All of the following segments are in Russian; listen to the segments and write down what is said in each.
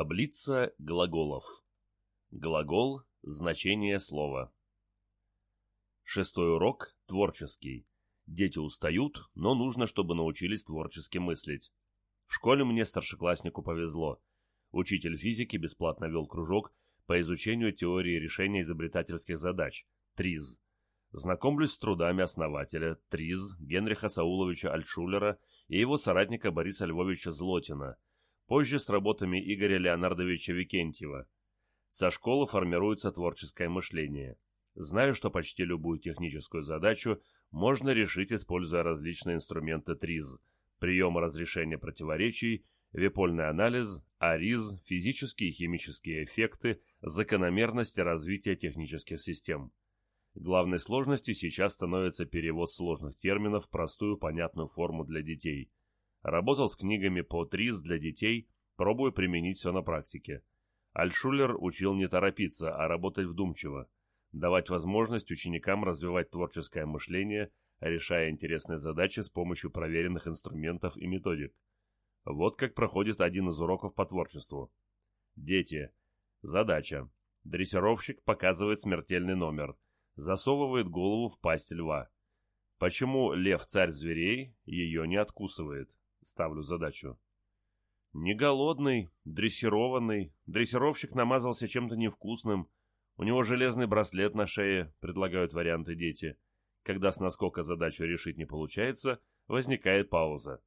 Таблица глаголов. Глагол – значение слова. Шестой урок – творческий. Дети устают, но нужно, чтобы научились творчески мыслить. В школе мне, старшекласснику, повезло. Учитель физики бесплатно вел кружок по изучению теории решения изобретательских задач – ТРИЗ. Знакомлюсь с трудами основателя ТРИЗ Генриха Сауловича Альтшулера и его соратника Бориса Львовича Злотина – позже с работами Игоря Леонардовича Викентьева. Со школы формируется творческое мышление. Знаю, что почти любую техническую задачу можно решить, используя различные инструменты ТРИЗ, приемы разрешения противоречий, випольный анализ, АРИЗ, физические и химические эффекты, закономерности развития технических систем. Главной сложностью сейчас становится перевод сложных терминов в простую понятную форму для детей – Работал с книгами по ТРИЗ для детей, пробуя применить все на практике. Альшулер учил не торопиться, а работать вдумчиво, давать возможность ученикам развивать творческое мышление, решая интересные задачи с помощью проверенных инструментов и методик. Вот как проходит один из уроков по творчеству. Дети. Задача. Дрессировщик показывает смертельный номер. Засовывает голову в пасть льва. Почему лев царь зверей ее не откусывает? Ставлю задачу. Не голодный, дрессированный, дрессировщик намазался чем-то невкусным, у него железный браслет на шее, предлагают варианты дети. Когда с наскока задачу решить не получается, возникает пауза.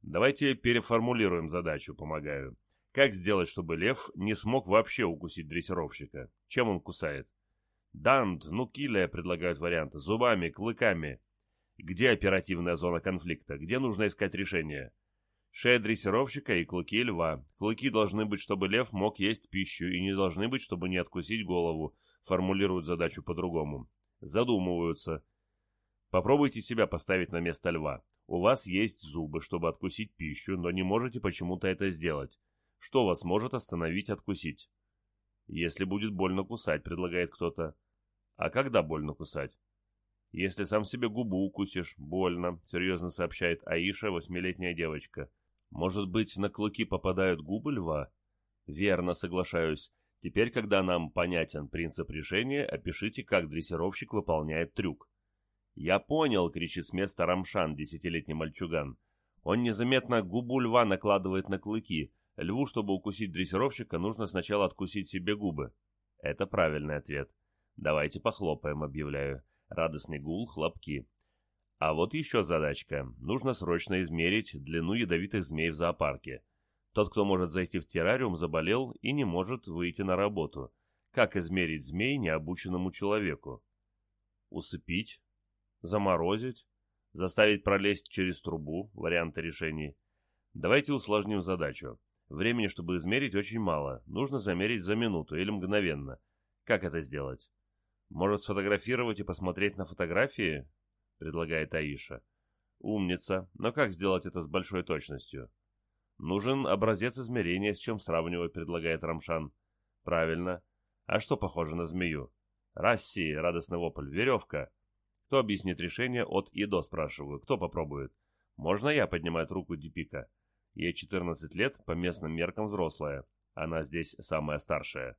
Давайте переформулируем задачу, помогаю. Как сделать, чтобы лев не смог вообще укусить дрессировщика? Чем он кусает? Дант, ну килля, предлагают варианты. Зубами, клыками. Где оперативная зона конфликта? Где нужно искать решение? Шея дрессировщика и клыки льва. Клыки должны быть, чтобы лев мог есть пищу, и не должны быть, чтобы не откусить голову. Формулируют задачу по-другому. Задумываются. Попробуйте себя поставить на место льва. У вас есть зубы, чтобы откусить пищу, но не можете почему-то это сделать. Что вас может остановить откусить? Если будет больно кусать, предлагает кто-то. А когда больно кусать? «Если сам себе губу укусишь, больно», — серьезно сообщает Аиша, восьмилетняя девочка. «Может быть, на клыки попадают губы льва?» «Верно, соглашаюсь. Теперь, когда нам понятен принцип решения, опишите, как дрессировщик выполняет трюк». «Я понял!» — кричит с места Рамшан, десятилетний мальчуган. Он незаметно губу льва накладывает на клыки. Льву, чтобы укусить дрессировщика, нужно сначала откусить себе губы. Это правильный ответ. «Давайте похлопаем», — объявляю радостный гул, хлопки. А вот еще задачка. Нужно срочно измерить длину ядовитых змей в зоопарке. Тот, кто может зайти в террариум, заболел и не может выйти на работу. Как измерить змей необученному человеку? Усыпить? Заморозить? Заставить пролезть через трубу? Варианты решений. Давайте усложним задачу. Времени, чтобы измерить, очень мало. Нужно замерить за минуту или мгновенно. Как это сделать? «Может, сфотографировать и посмотреть на фотографии?» — предлагает Аиша. «Умница. Но как сделать это с большой точностью?» «Нужен образец измерения, с чем сравнивать», — предлагает Рамшан. «Правильно. А что похоже на змею?» «Расси!» — радостный вопль. «Веревка!» «Кто объяснит решение от и до?» — спрашиваю. «Кто попробует?» «Можно я?» — поднимает руку Дипика. Ей 14 лет, по местным меркам взрослая. Она здесь самая старшая.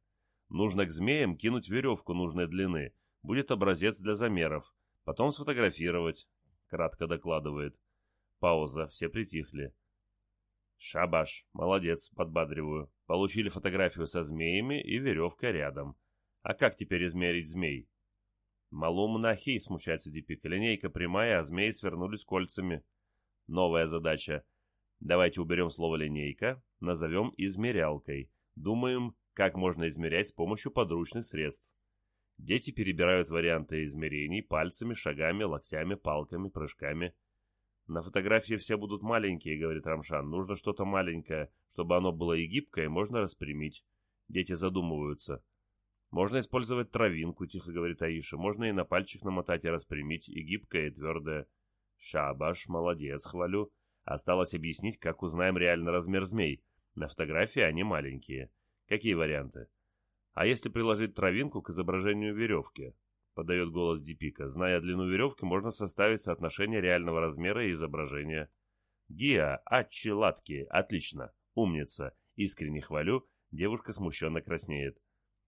Нужно к змеям кинуть веревку нужной длины. Будет образец для замеров. Потом сфотографировать, кратко докладывает. Пауза, все притихли. Шабаш, молодец, подбадриваю. Получили фотографию со змеями и веревка рядом. А как теперь измерить змей? Малум нахи, смущается Дипик. Линейка прямая, а змеи свернулись кольцами. Новая задача. Давайте уберем слово «линейка», назовем измерялкой. Думаем, как можно измерять с помощью подручных средств. Дети перебирают варианты измерений пальцами, шагами, локтями, палками, прыжками. «На фотографии все будут маленькие», — говорит Рамшан. «Нужно что-то маленькое, чтобы оно было и гибкое, можно распрямить». Дети задумываются. «Можно использовать травинку», — тихо говорит Аиша. «Можно и на пальчик намотать и распрямить, и гибкое, и твердое». «Шабаш, молодец, хвалю». Осталось объяснить, как узнаем реальный размер змей. На фотографии они маленькие. Какие варианты? А если приложить травинку к изображению веревки? Подает голос Дипика. Зная длину веревки, можно составить соотношение реального размера и изображения. Гиа, Ачи, Латки, отлично, умница, искренне хвалю, Девушка смущенно краснеет.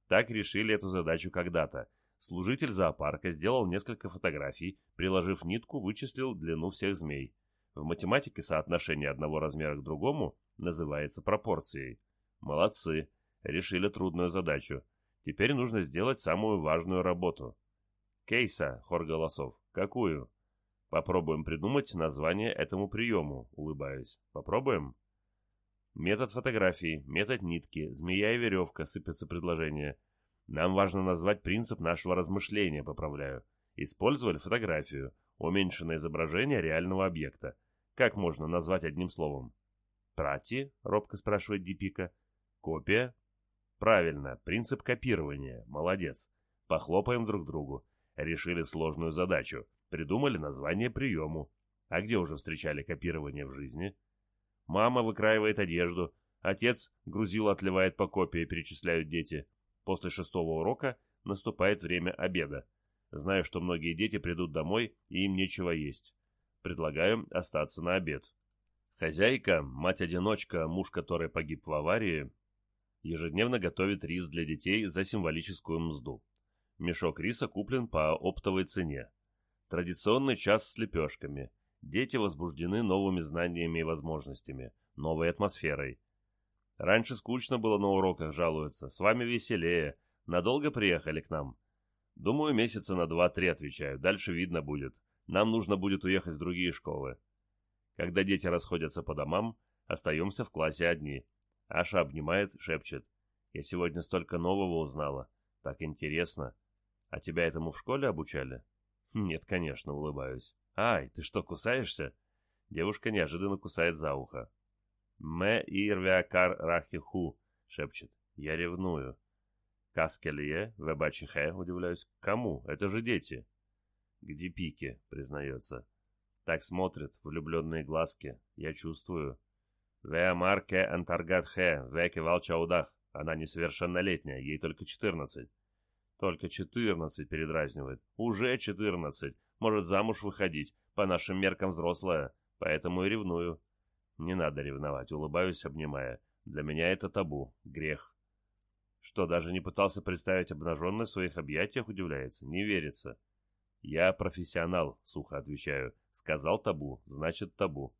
Так решили эту задачу когда-то. Служитель зоопарка сделал несколько фотографий, приложив нитку, вычислил длину всех змей. В математике соотношение одного размера к другому называется пропорцией. Молодцы, решили трудную задачу. Теперь нужно сделать самую важную работу. Кейса, хор голосов. Какую? Попробуем придумать название этому приему, улыбаюсь. Попробуем? Метод фотографии, метод нитки, змея и веревка, сыпятся предложения. Нам важно назвать принцип нашего размышления, поправляю. Использовали фотографию, уменьшенное изображение реального объекта. Как можно назвать одним словом? «Прати?» — робко спрашивает Дипика. «Копия?» «Правильно, принцип копирования. Молодец. Похлопаем друг другу. Решили сложную задачу. Придумали название приему. А где уже встречали копирование в жизни?» Мама выкраивает одежду. Отец грузил отливает по копии, перечисляют дети. После шестого урока наступает время обеда. Знаю, что многие дети придут домой, и им нечего есть. Предлагаю остаться на обед. Хозяйка, мать-одиночка, муж которой погиб в аварии, ежедневно готовит рис для детей за символическую мзду. Мешок риса куплен по оптовой цене. Традиционный час с лепешками. Дети возбуждены новыми знаниями и возможностями, новой атмосферой. Раньше скучно было на уроках, жалуются. С вами веселее. Надолго приехали к нам? Думаю, месяца на два-три отвечаю. Дальше видно будет. Нам нужно будет уехать в другие школы. Когда дети расходятся по домам, остаемся в классе одни. Аша обнимает, шепчет. Я сегодня столько нового узнала. Так интересно. А тебя этому в школе обучали? Нет, конечно, улыбаюсь. Ай, ты что, кусаешься? Девушка неожиданно кусает за ухо. «Ме ирвякар рахиху», — шепчет. «Я ревную». «Каскелье, вебачихе», — удивляюсь. «Кому? Это же дети». «Где пики?» — признается. Так смотрят влюбленные глазки. Я чувствую. «Ве марке антаргатхе, веки валчаудах». Она несовершеннолетняя, ей только четырнадцать. Только четырнадцать передразнивает. Уже четырнадцать. Может замуж выходить. По нашим меркам взрослая. Поэтому и ревную. Не надо ревновать, улыбаюсь, обнимая. Для меня это табу, грех. Что, даже не пытался представить обнаженной в своих объятиях, удивляется? Не верится. Я профессионал, сухо отвечаю. Сказал табу, значит табу.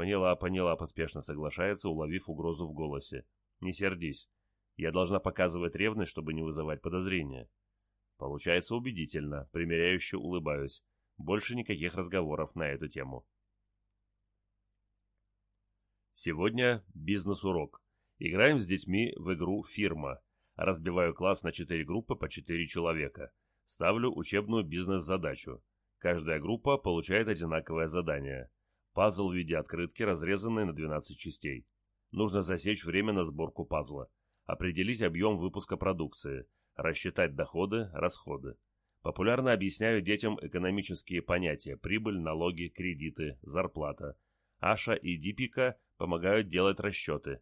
Поняла, поняла, поспешно соглашается, уловив угрозу в голосе. Не сердись. Я должна показывать ревность, чтобы не вызывать подозрения. Получается убедительно, примеряюще улыбаюсь. Больше никаких разговоров на эту тему. Сегодня бизнес-урок. Играем с детьми в игру «Фирма». Разбиваю класс на четыре группы по четыре человека. Ставлю учебную бизнес-задачу. Каждая группа получает одинаковое задание. Пазл в виде открытки, разрезанный на 12 частей. Нужно засечь время на сборку пазла. Определить объем выпуска продукции. Рассчитать доходы, расходы. Популярно объясняю детям экономические понятия – прибыль, налоги, кредиты, зарплата. Аша и Дипика помогают делать расчеты.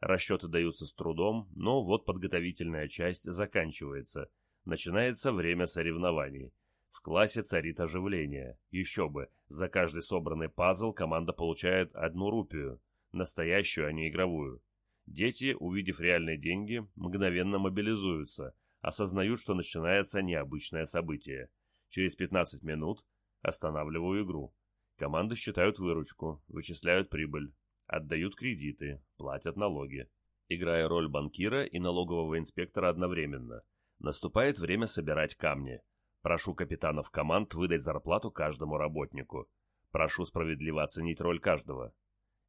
Расчеты даются с трудом, но вот подготовительная часть заканчивается. Начинается время соревнований. В классе царит оживление. Еще бы, за каждый собранный пазл команда получает одну рупию. Настоящую, а не игровую. Дети, увидев реальные деньги, мгновенно мобилизуются, осознают, что начинается необычное событие. Через 15 минут останавливаю игру. Команды считают выручку, вычисляют прибыль, отдают кредиты, платят налоги, играя роль банкира и налогового инспектора одновременно. Наступает время собирать камни. Прошу капитанов команд выдать зарплату каждому работнику. Прошу справедливо оценить роль каждого.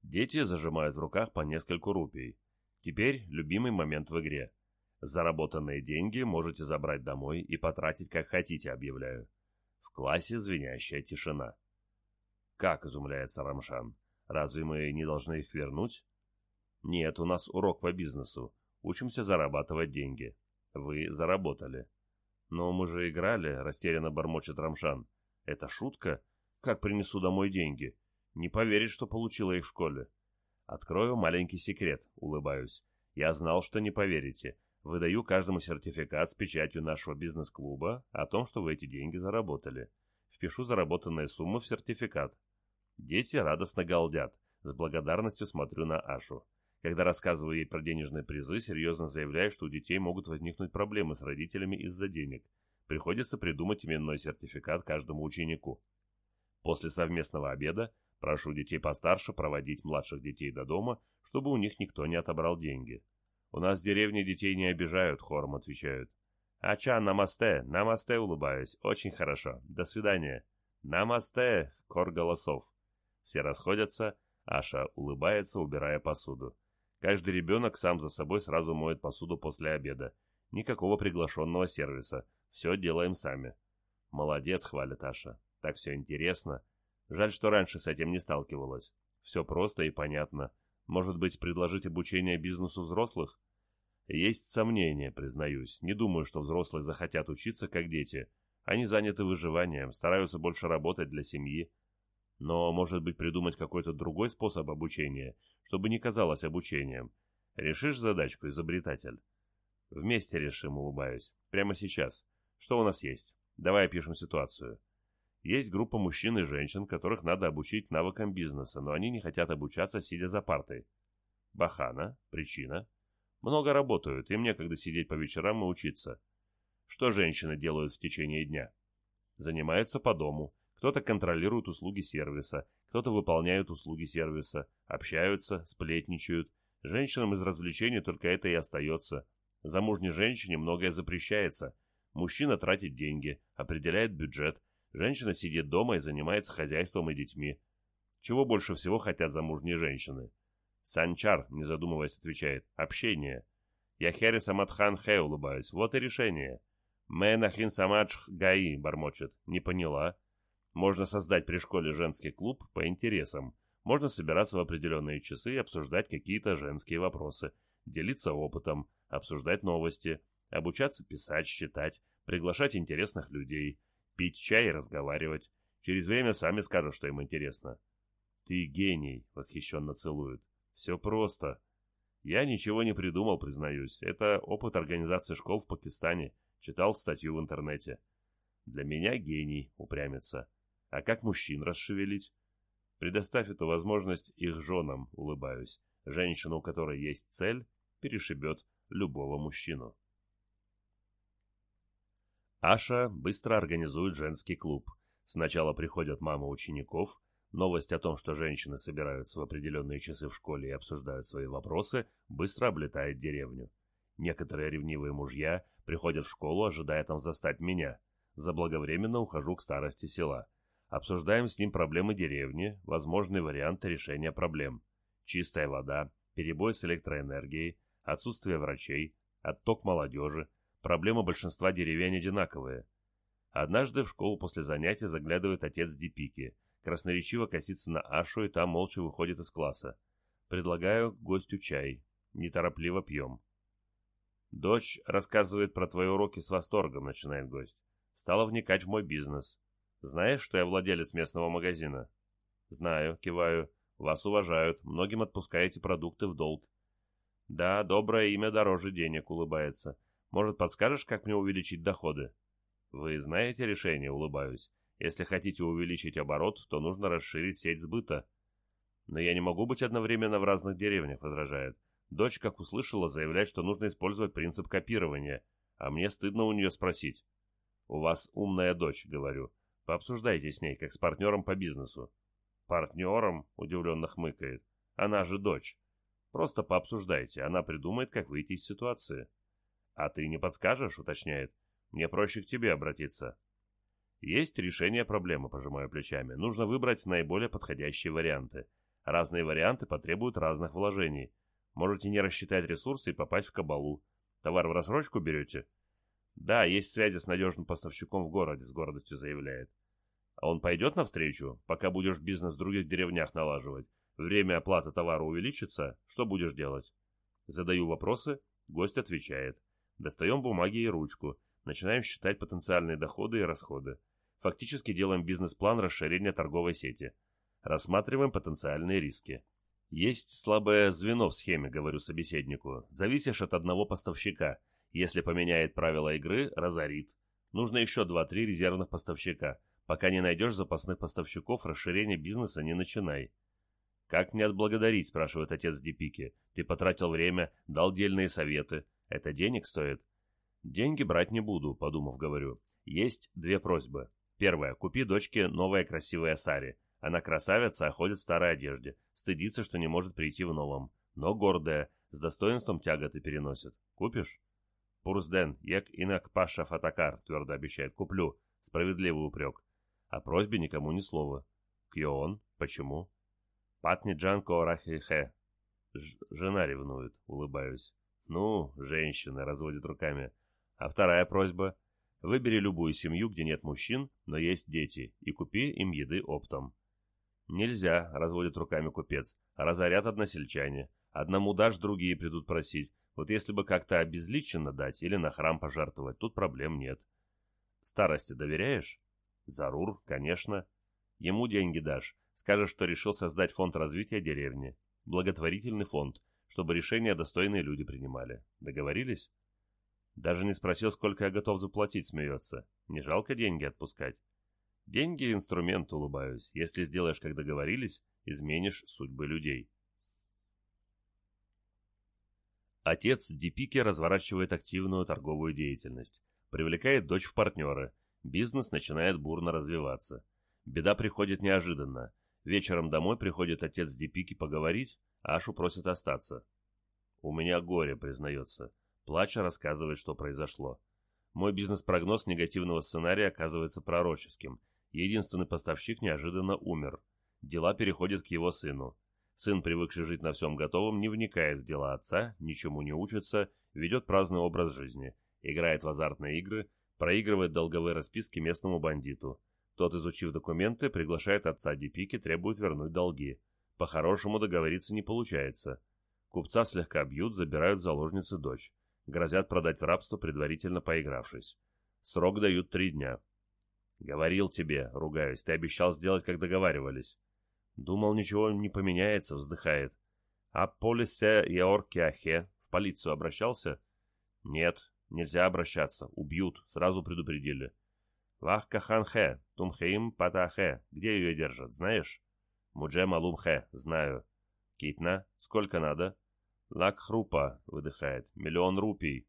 Дети зажимают в руках по нескольку рупий. Теперь любимый момент в игре. Заработанные деньги можете забрать домой и потратить как хотите, объявляю. В классе звенящая тишина. Как изумляется Рамшан. Разве мы не должны их вернуть? Нет, у нас урок по бизнесу. Учимся зарабатывать деньги. Вы заработали. Но мы же играли, растерянно бормочет Рамшан. Это шутка? Как принесу домой деньги? Не поверить, что получила их в школе. Открою маленький секрет, улыбаюсь. Я знал, что не поверите. Выдаю каждому сертификат с печатью нашего бизнес-клуба о том, что вы эти деньги заработали. Впишу заработанные суммы в сертификат. Дети радостно галдят. С благодарностью смотрю на Ашу. Когда рассказываю ей про денежные призы, серьезно заявляю, что у детей могут возникнуть проблемы с родителями из-за денег. Приходится придумать именной сертификат каждому ученику. После совместного обеда прошу детей постарше проводить младших детей до дома, чтобы у них никто не отобрал деньги. У нас в деревне детей не обижают, хором отвечают. Ача, намасте, намасте, улыбаюсь. Очень хорошо. До свидания. Намасте, хор голосов. Все расходятся, Аша улыбается, убирая посуду. Каждый ребенок сам за собой сразу моет посуду после обеда. Никакого приглашенного сервиса. Все делаем сами. Молодец, хвалит Аша. Так все интересно. Жаль, что раньше с этим не сталкивалась. Все просто и понятно. Может быть, предложить обучение бизнесу взрослых? Есть сомнения, признаюсь. Не думаю, что взрослые захотят учиться, как дети. Они заняты выживанием, стараются больше работать для семьи. Но, может быть, придумать какой-то другой способ обучения, чтобы не казалось обучением. Решишь задачку, изобретатель? Вместе решим, улыбаюсь. Прямо сейчас. Что у нас есть? Давай опишем ситуацию. Есть группа мужчин и женщин, которых надо обучить навыкам бизнеса, но они не хотят обучаться, сидя за партой. Бахана. Причина. Много работают, им некогда сидеть по вечерам и учиться. Что женщины делают в течение дня? Занимаются по дому. Кто-то контролирует услуги сервиса, кто-то выполняет услуги сервиса, общаются, сплетничают. Женщинам из развлечений только это и остается. Замужней женщине многое запрещается. Мужчина тратит деньги, определяет бюджет. Женщина сидит дома и занимается хозяйством и детьми. Чего больше всего хотят замужние женщины? Санчар, не задумываясь, отвечает. Общение. Я Хери Самадхан Хэ улыбаюсь. Вот и решение. Мэ Нахин Самадж Гаи бормочет. Не поняла. Можно создать при школе женский клуб по интересам. Можно собираться в определенные часы и обсуждать какие-то женские вопросы. Делиться опытом, обсуждать новости, обучаться писать, считать, приглашать интересных людей, пить чай и разговаривать. Через время сами скажут, что им интересно. «Ты гений!» — восхищенно целует. Все просто. Я ничего не придумал, признаюсь. Это опыт организации школ в Пакистане. Читал статью в интернете. Для меня гений, упрямится. А как мужчин расшевелить? Предоставь эту возможность их женам, улыбаюсь. Женщина, у которой есть цель, перешибет любого мужчину. Аша быстро организует женский клуб. Сначала приходят мамы учеников, Новость о том, что женщины собираются в определенные часы в школе и обсуждают свои вопросы, быстро облетает деревню. Некоторые ревнивые мужья приходят в школу, ожидая там застать меня. Заблаговременно ухожу к старости села. Обсуждаем с ним проблемы деревни, возможные варианты решения проблем. Чистая вода, перебой с электроэнергией, отсутствие врачей, отток молодежи. Проблемы большинства деревень одинаковые. Однажды в школу после занятий заглядывает отец Дипики – красноречиво косится на Ашу и там молча выходит из класса. Предлагаю гостю чай. Неторопливо пьем. «Дочь рассказывает про твои уроки с восторгом», — начинает гость. «Стала вникать в мой бизнес. Знаешь, что я владелец местного магазина?» «Знаю», — киваю. «Вас уважают, многим отпускаете продукты в долг». «Да, доброе имя дороже денег», — улыбается. «Может, подскажешь, как мне увеличить доходы?» «Вы знаете решение?» — улыбаюсь. Если хотите увеличить оборот, то нужно расширить сеть сбыта. Но я не могу быть одновременно в разных деревнях, возражает. Дочь, как услышала, заявляет, что нужно использовать принцип копирования, а мне стыдно у нее спросить. «У вас умная дочь», — говорю. «Пообсуждайте с ней, как с партнером по бизнесу». «Партнером?» — удивленно хмыкает. «Она же дочь. Просто пообсуждайте, она придумает, как выйти из ситуации». «А ты не подскажешь?» — уточняет. «Мне проще к тебе обратиться». Есть решение проблемы, пожимаю плечами. Нужно выбрать наиболее подходящие варианты. Разные варианты потребуют разных вложений. Можете не рассчитать ресурсы и попасть в кабалу. Товар в рассрочку берете? Да, есть связи с надежным поставщиком в городе, с гордостью заявляет. А он пойдет навстречу, пока будешь бизнес в других деревнях налаживать? Время оплаты товара увеличится? Что будешь делать? Задаю вопросы, гость отвечает. Достаем бумаги и ручку. Начинаем считать потенциальные доходы и расходы. Фактически делаем бизнес-план расширения торговой сети. Рассматриваем потенциальные риски. Есть слабое звено в схеме, говорю собеседнику. Зависишь от одного поставщика. Если поменяет правила игры, разорит. Нужно еще 2-3 резервных поставщика. Пока не найдешь запасных поставщиков, расширение бизнеса не начинай. «Как мне отблагодарить?» – спрашивает отец Дипики. «Ты потратил время, дал дельные советы. Это денег стоит?» «Деньги брать не буду», – подумав, говорю. «Есть две просьбы. Первая. Купи дочке новое красивое сари. Она красавица, а ходит в старой одежде. Стыдится, что не может прийти в новом. Но гордая, с достоинством тяготы переносит. Купишь? Пурсден, як инак паша фатакар, твердо обещает. Куплю. Справедливый упрек. О просьбе никому ни слова. Кьоон? Почему? Патни Джанко Рахихе. Жена ревнует, улыбаюсь. Ну, женщина, разводит руками. А вторая просьба? Выбери любую семью, где нет мужчин, но есть дети, и купи им еды оптом. Нельзя, разводит руками купец. Разорят односельчане. Одному дашь, другие придут просить. Вот если бы как-то обезличенно дать или на храм пожертвовать, тут проблем нет. Старости доверяешь? Зарур, конечно. Ему деньги дашь. Скажешь, что решил создать фонд развития деревни. Благотворительный фонд, чтобы решения достойные люди принимали. Договорились? Даже не спросил, сколько я готов заплатить, смеется. Не жалко деньги отпускать? Деньги – инструмент, улыбаюсь. Если сделаешь, как договорились, изменишь судьбы людей. Отец Дипики разворачивает активную торговую деятельность, привлекает дочь в партнеры, бизнес начинает бурно развиваться. Беда приходит неожиданно. Вечером домой приходит отец Дипики поговорить, а Ашу просит остаться. «У меня горе», признается. Плача рассказывает, что произошло. Мой бизнес-прогноз негативного сценария оказывается пророческим. Единственный поставщик неожиданно умер. Дела переходят к его сыну. Сын, привыкший жить на всем готовом, не вникает в дела отца, ничему не учится, ведет праздный образ жизни, играет в азартные игры, проигрывает долговые расписки местному бандиту. Тот, изучив документы, приглашает отца Дипики, требует вернуть долги. По-хорошему договориться не получается. Купца слегка бьют, забирают заложницы дочь. Грозят продать в рабство, предварительно поигравшись. Срок дают три дня. «Говорил тебе», — ругаюсь, — «ты обещал сделать, как договаривались». Думал, ничего не поменяется, вздыхает. А полисе Яоркиахе в полицию обращался? Нет, нельзя обращаться, убьют, сразу предупредили. Вах Каханхе, Тумхеим Патахе, где ее держат, знаешь? Мудже Малумхе, знаю. Китна, сколько надо? Лак Хрупа, выдыхает, миллион рупий.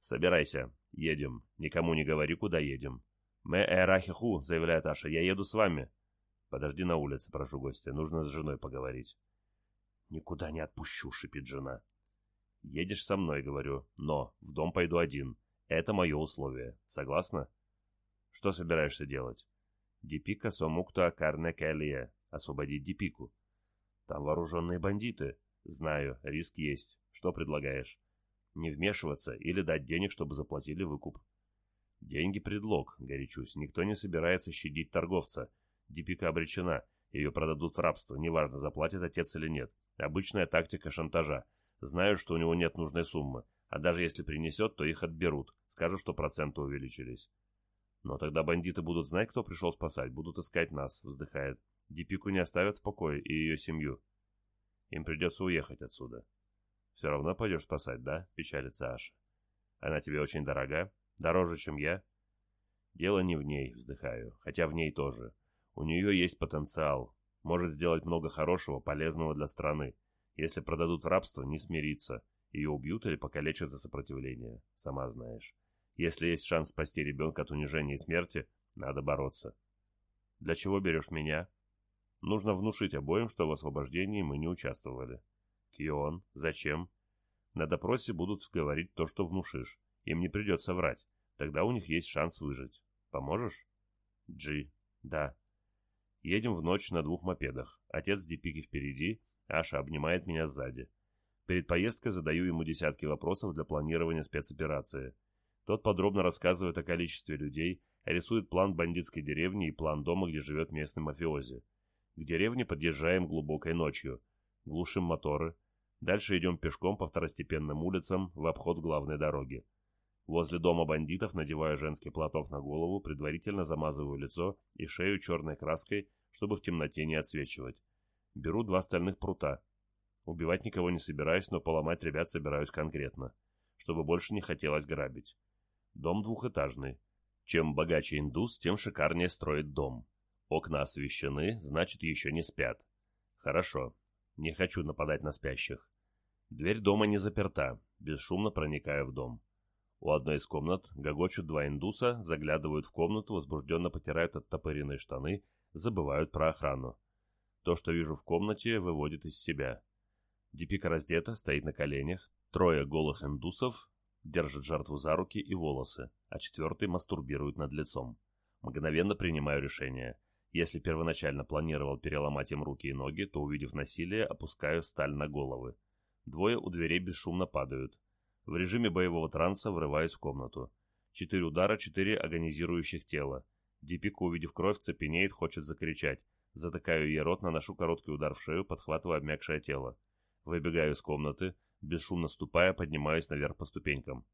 Собирайся, едем, никому не говори, куда едем. Мэ Эрахиху, заявляет Аша, я еду с вами. «Подожди на улице, прошу гостя, нужно с женой поговорить». «Никуда не отпущу», — шипит жена. «Едешь со мной», — говорю, — «но в дом пойду один. Это мое условие. Согласна?» «Что собираешься делать?» «Дипика сомукта карне кэлия. Освободить Дипику». «Там вооруженные бандиты». «Знаю, риск есть. Что предлагаешь?» «Не вмешиваться или дать денег, чтобы заплатили выкуп». «Деньги — предлог», — горячусь. «Никто не собирается щадить торговца. Дипика обречена. Ее продадут в рабство, неважно, заплатит отец или нет. Обычная тактика шантажа. Знают, что у него нет нужной суммы. А даже если принесет, то их отберут. Скажут, что проценты увеличились. Но тогда бандиты будут знать, кто пришел спасать. Будут искать нас, вздыхает. Дипику не оставят в покое и ее семью. Им придется уехать отсюда. Все равно пойдешь спасать, да? Печалится Аша. Она тебе очень дорога? Дороже, чем я? Дело не в ней, вздыхаю. Хотя в ней тоже. У нее есть потенциал, может сделать много хорошего, полезного для страны. Если продадут в рабство, не смириться. Ее убьют или покалечат за сопротивление, сама знаешь. Если есть шанс спасти ребенка от унижения и смерти, надо бороться. Для чего берешь меня? Нужно внушить обоим, что в освобождении мы не участвовали. Кион, зачем? На допросе будут говорить то, что внушишь. Им не придется врать. Тогда у них есть шанс выжить. Поможешь? Джи. Да. Едем в ночь на двух мопедах. Отец Дипики впереди, Аша обнимает меня сзади. Перед поездкой задаю ему десятки вопросов для планирования спецоперации. Тот подробно рассказывает о количестве людей, рисует план бандитской деревни и план дома, где живет местный мафиози. К деревне подъезжаем глубокой ночью. Глушим моторы. Дальше идем пешком по второстепенным улицам в обход главной дороги. Возле дома бандитов надеваю женский платок на голову, предварительно замазываю лицо и шею черной краской, чтобы в темноте не отсвечивать. Беру два стальных прута. Убивать никого не собираюсь, но поломать ребят собираюсь конкретно, чтобы больше не хотелось грабить. Дом двухэтажный. Чем богаче индус, тем шикарнее строит дом. Окна освещены, значит еще не спят. Хорошо. Не хочу нападать на спящих. Дверь дома не заперта. Бесшумно проникаю в дом. У одной из комнат гогочут два индуса, заглядывают в комнату, возбужденно потирают оттопыренные штаны, забывают про охрану. То, что вижу в комнате, выводит из себя. Дипика раздета, стоит на коленях, трое голых индусов держат жертву за руки и волосы, а четвертый мастурбирует над лицом. Мгновенно принимаю решение. Если первоначально планировал переломать им руки и ноги, то, увидев насилие, опускаю сталь на головы. Двое у дверей бесшумно падают. В режиме боевого транса врываюсь в комнату. Четыре удара, четыре агонизирующих тела. Дипика, увидев кровь, цепенеет, хочет закричать. Затыкаю ей рот, наношу короткий удар в шею, подхватывая обмякшее тело. Выбегаю из комнаты, бесшумно ступая, поднимаюсь наверх по ступенькам.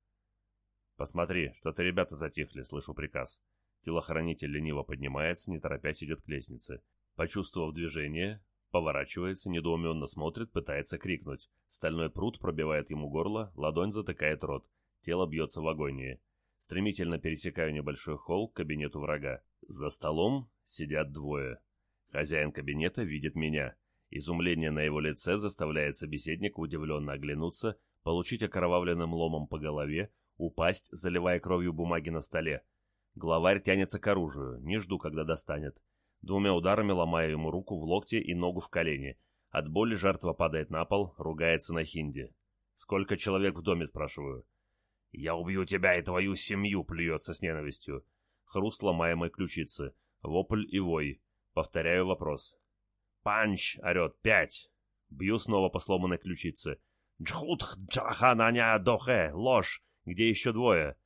«Посмотри, что-то ребята затихли», — слышу приказ. Телохранитель лениво поднимается, не торопясь идет к лестнице. Почувствовав движение, поворачивается, недоуменно смотрит, пытается крикнуть. Стальной пруд пробивает ему горло, ладонь затыкает рот. Тело бьется в агонии. Стремительно пересекаю небольшой холл к кабинету врага. За столом сидят двое. Хозяин кабинета видит меня. Изумление на его лице заставляет собеседника удивленно оглянуться, получить окровавленным ломом по голове, упасть, заливая кровью бумаги на столе. Главарь тянется к оружию, не жду, когда достанет. Двумя ударами ломаю ему руку в локте и ногу в колени. От боли жертва падает на пол, ругается на хинди. «Сколько человек в доме?» – спрашиваю. «Я убью тебя и твою семью!» – плюется с ненавистью. Хруст ломаемой ключицы. Вопль и вой. Повторяю вопрос. «Панч!» — орет. «Пять!» Бью снова по сломанной ключице. «Джхутх джахананя дохе! Ложь! Где еще двое?»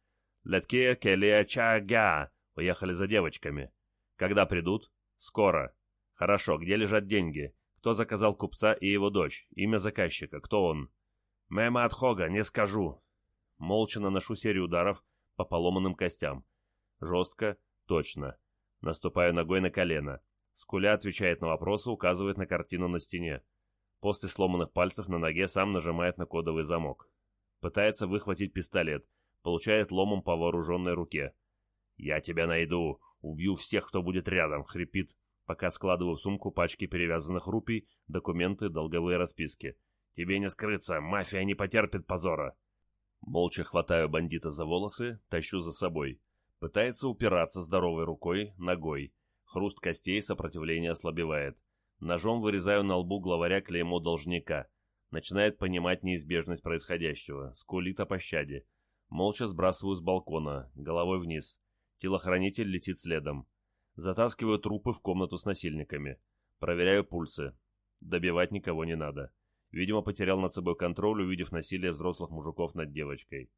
«Летке келия чага!» Уехали за девочками. «Когда придут?» «Скоро». «Хорошо. Где лежат деньги?» «Кто заказал купца и его дочь? Имя заказчика. Кто он?» «Мэма от Хога, не скажу». Молча наношу серию ударов по поломанным костям. Жестко, точно. Наступаю ногой на колено. Скуля отвечает на вопросы, указывает на картину на стене. После сломанных пальцев на ноге сам нажимает на кодовый замок. Пытается выхватить пистолет. Получает ломом по вооруженной руке. «Я тебя найду! Убью всех, кто будет рядом!» — хрипит, пока складываю в сумку пачки перевязанных рупий, документы, долговые расписки. «Тебе не скрыться! Мафия не потерпит позора!» Молча хватаю бандита за волосы, тащу за собой. Пытается упираться здоровой рукой, ногой. Хруст костей, сопротивление ослабевает. Ножом вырезаю на лбу главаря клеймо должника. Начинает понимать неизбежность происходящего. Скулит о пощаде. Молча сбрасываю с балкона, головой вниз. Телохранитель летит следом. Затаскиваю трупы в комнату с насильниками. Проверяю пульсы. Добивать никого не надо. Видимо, потерял над собой контроль, увидев насилие взрослых мужиков над девочкой.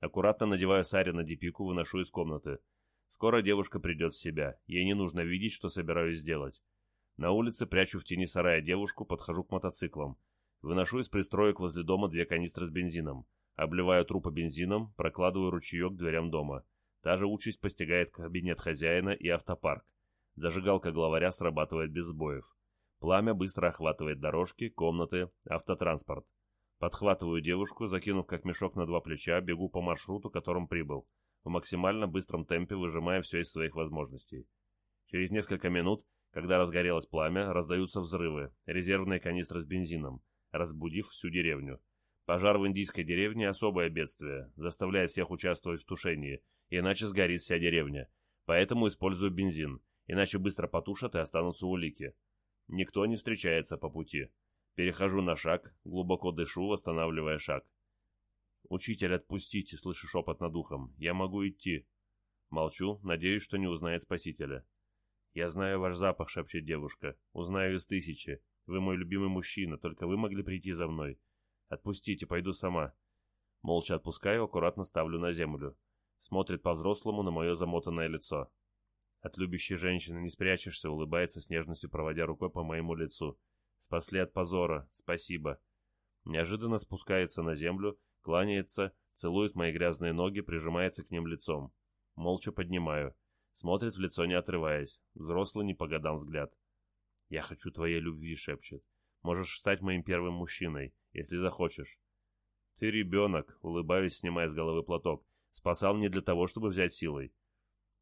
Аккуратно надеваю Саре на дипику, выношу из комнаты. Скоро девушка придет в себя. Ей не нужно видеть, что собираюсь сделать. На улице прячу в тени сарая девушку, подхожу к мотоциклам. Выношу из пристроек возле дома две канистры с бензином. Обливаю трупы бензином, прокладываю ручеек к дверям дома. Та же участь постигает кабинет хозяина и автопарк. Зажигалка главаря срабатывает без сбоев. Пламя быстро охватывает дорожки, комнаты, автотранспорт. Подхватываю девушку, закинув как мешок на два плеча, бегу по маршруту, которым прибыл в максимально быстром темпе выжимая все из своих возможностей. Через несколько минут, когда разгорелось пламя, раздаются взрывы, резервные канистры с бензином, разбудив всю деревню. Пожар в индийской деревне – особое бедствие, заставляет всех участвовать в тушении, иначе сгорит вся деревня. Поэтому использую бензин, иначе быстро потушат и останутся улики. Никто не встречается по пути. Перехожу на шаг, глубоко дышу, восстанавливая шаг. «Учитель, отпустите!» — слышу шепот над ухом. «Я могу идти!» Молчу, надеюсь, что не узнает спасителя. «Я знаю ваш запах», — шепчет девушка. «Узнаю из тысячи. Вы мой любимый мужчина, только вы могли прийти за мной. Отпустите, пойду сама». Молча отпускаю, аккуратно ставлю на землю. Смотрит по-взрослому на мое замотанное лицо. От любящей женщины не спрячешься, улыбается с нежностью, проводя рукой по моему лицу. Спасли от позора. Спасибо. Неожиданно спускается на землю, кланяется, целует мои грязные ноги, прижимается к ним лицом. Молча поднимаю. Смотрит в лицо, не отрываясь. Взрослый не по годам взгляд. «Я хочу твоей любви», — шепчет. «Можешь стать моим первым мужчиной, если захочешь». «Ты ребенок», — улыбаюсь, снимая с головы платок. «Спасал не для того, чтобы взять силой».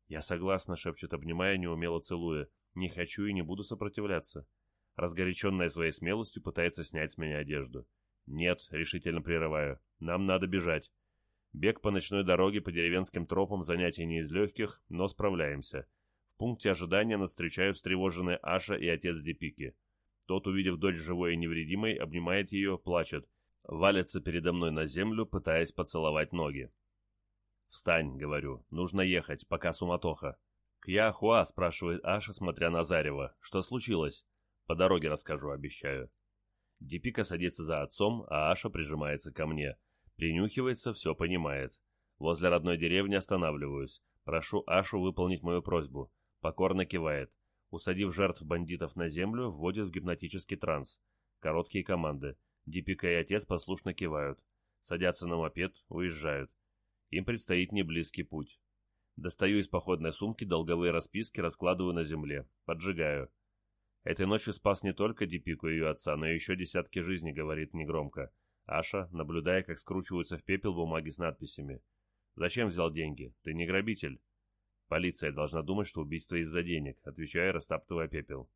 «Я согласна», — шепчет, обнимая, неумело целуя. «Не хочу и не буду сопротивляться». Разгоряченная своей смелостью пытается снять с меня одежду. «Нет», — решительно прерываю, — «нам надо бежать». Бег по ночной дороге по деревенским тропам занятие не из легких, но справляемся. В пункте ожидания нас встречают встревоженные Аша и отец Депики. Тот, увидев дочь живой и невредимой, обнимает ее, плачет, валится передо мной на землю, пытаясь поцеловать ноги. «Встань», — говорю, — «нужно ехать, пока суматоха». «Кьяхуа?» — спрашивает Аша, смотря на Зарева. «Что случилось?» «По дороге расскажу, обещаю». Дипика садится за отцом, а Аша прижимается ко мне. Принюхивается, все понимает. Возле родной деревни останавливаюсь. Прошу Ашу выполнить мою просьбу. Покорно кивает. Усадив жертв бандитов на землю, вводит в гипнотический транс. Короткие команды. Дипика и отец послушно кивают. Садятся на мопед, уезжают. Им предстоит неблизкий путь. Достаю из походной сумки долговые расписки, раскладываю на земле. Поджигаю. Этой ночью спас не только Дипику и ее отца, но и еще десятки жизней, говорит негромко. Аша, наблюдая, как скручиваются в пепел бумаги с надписями. «Зачем взял деньги? Ты не грабитель». «Полиция должна думать, что убийство из-за денег», отвечая, растаптывая пепел.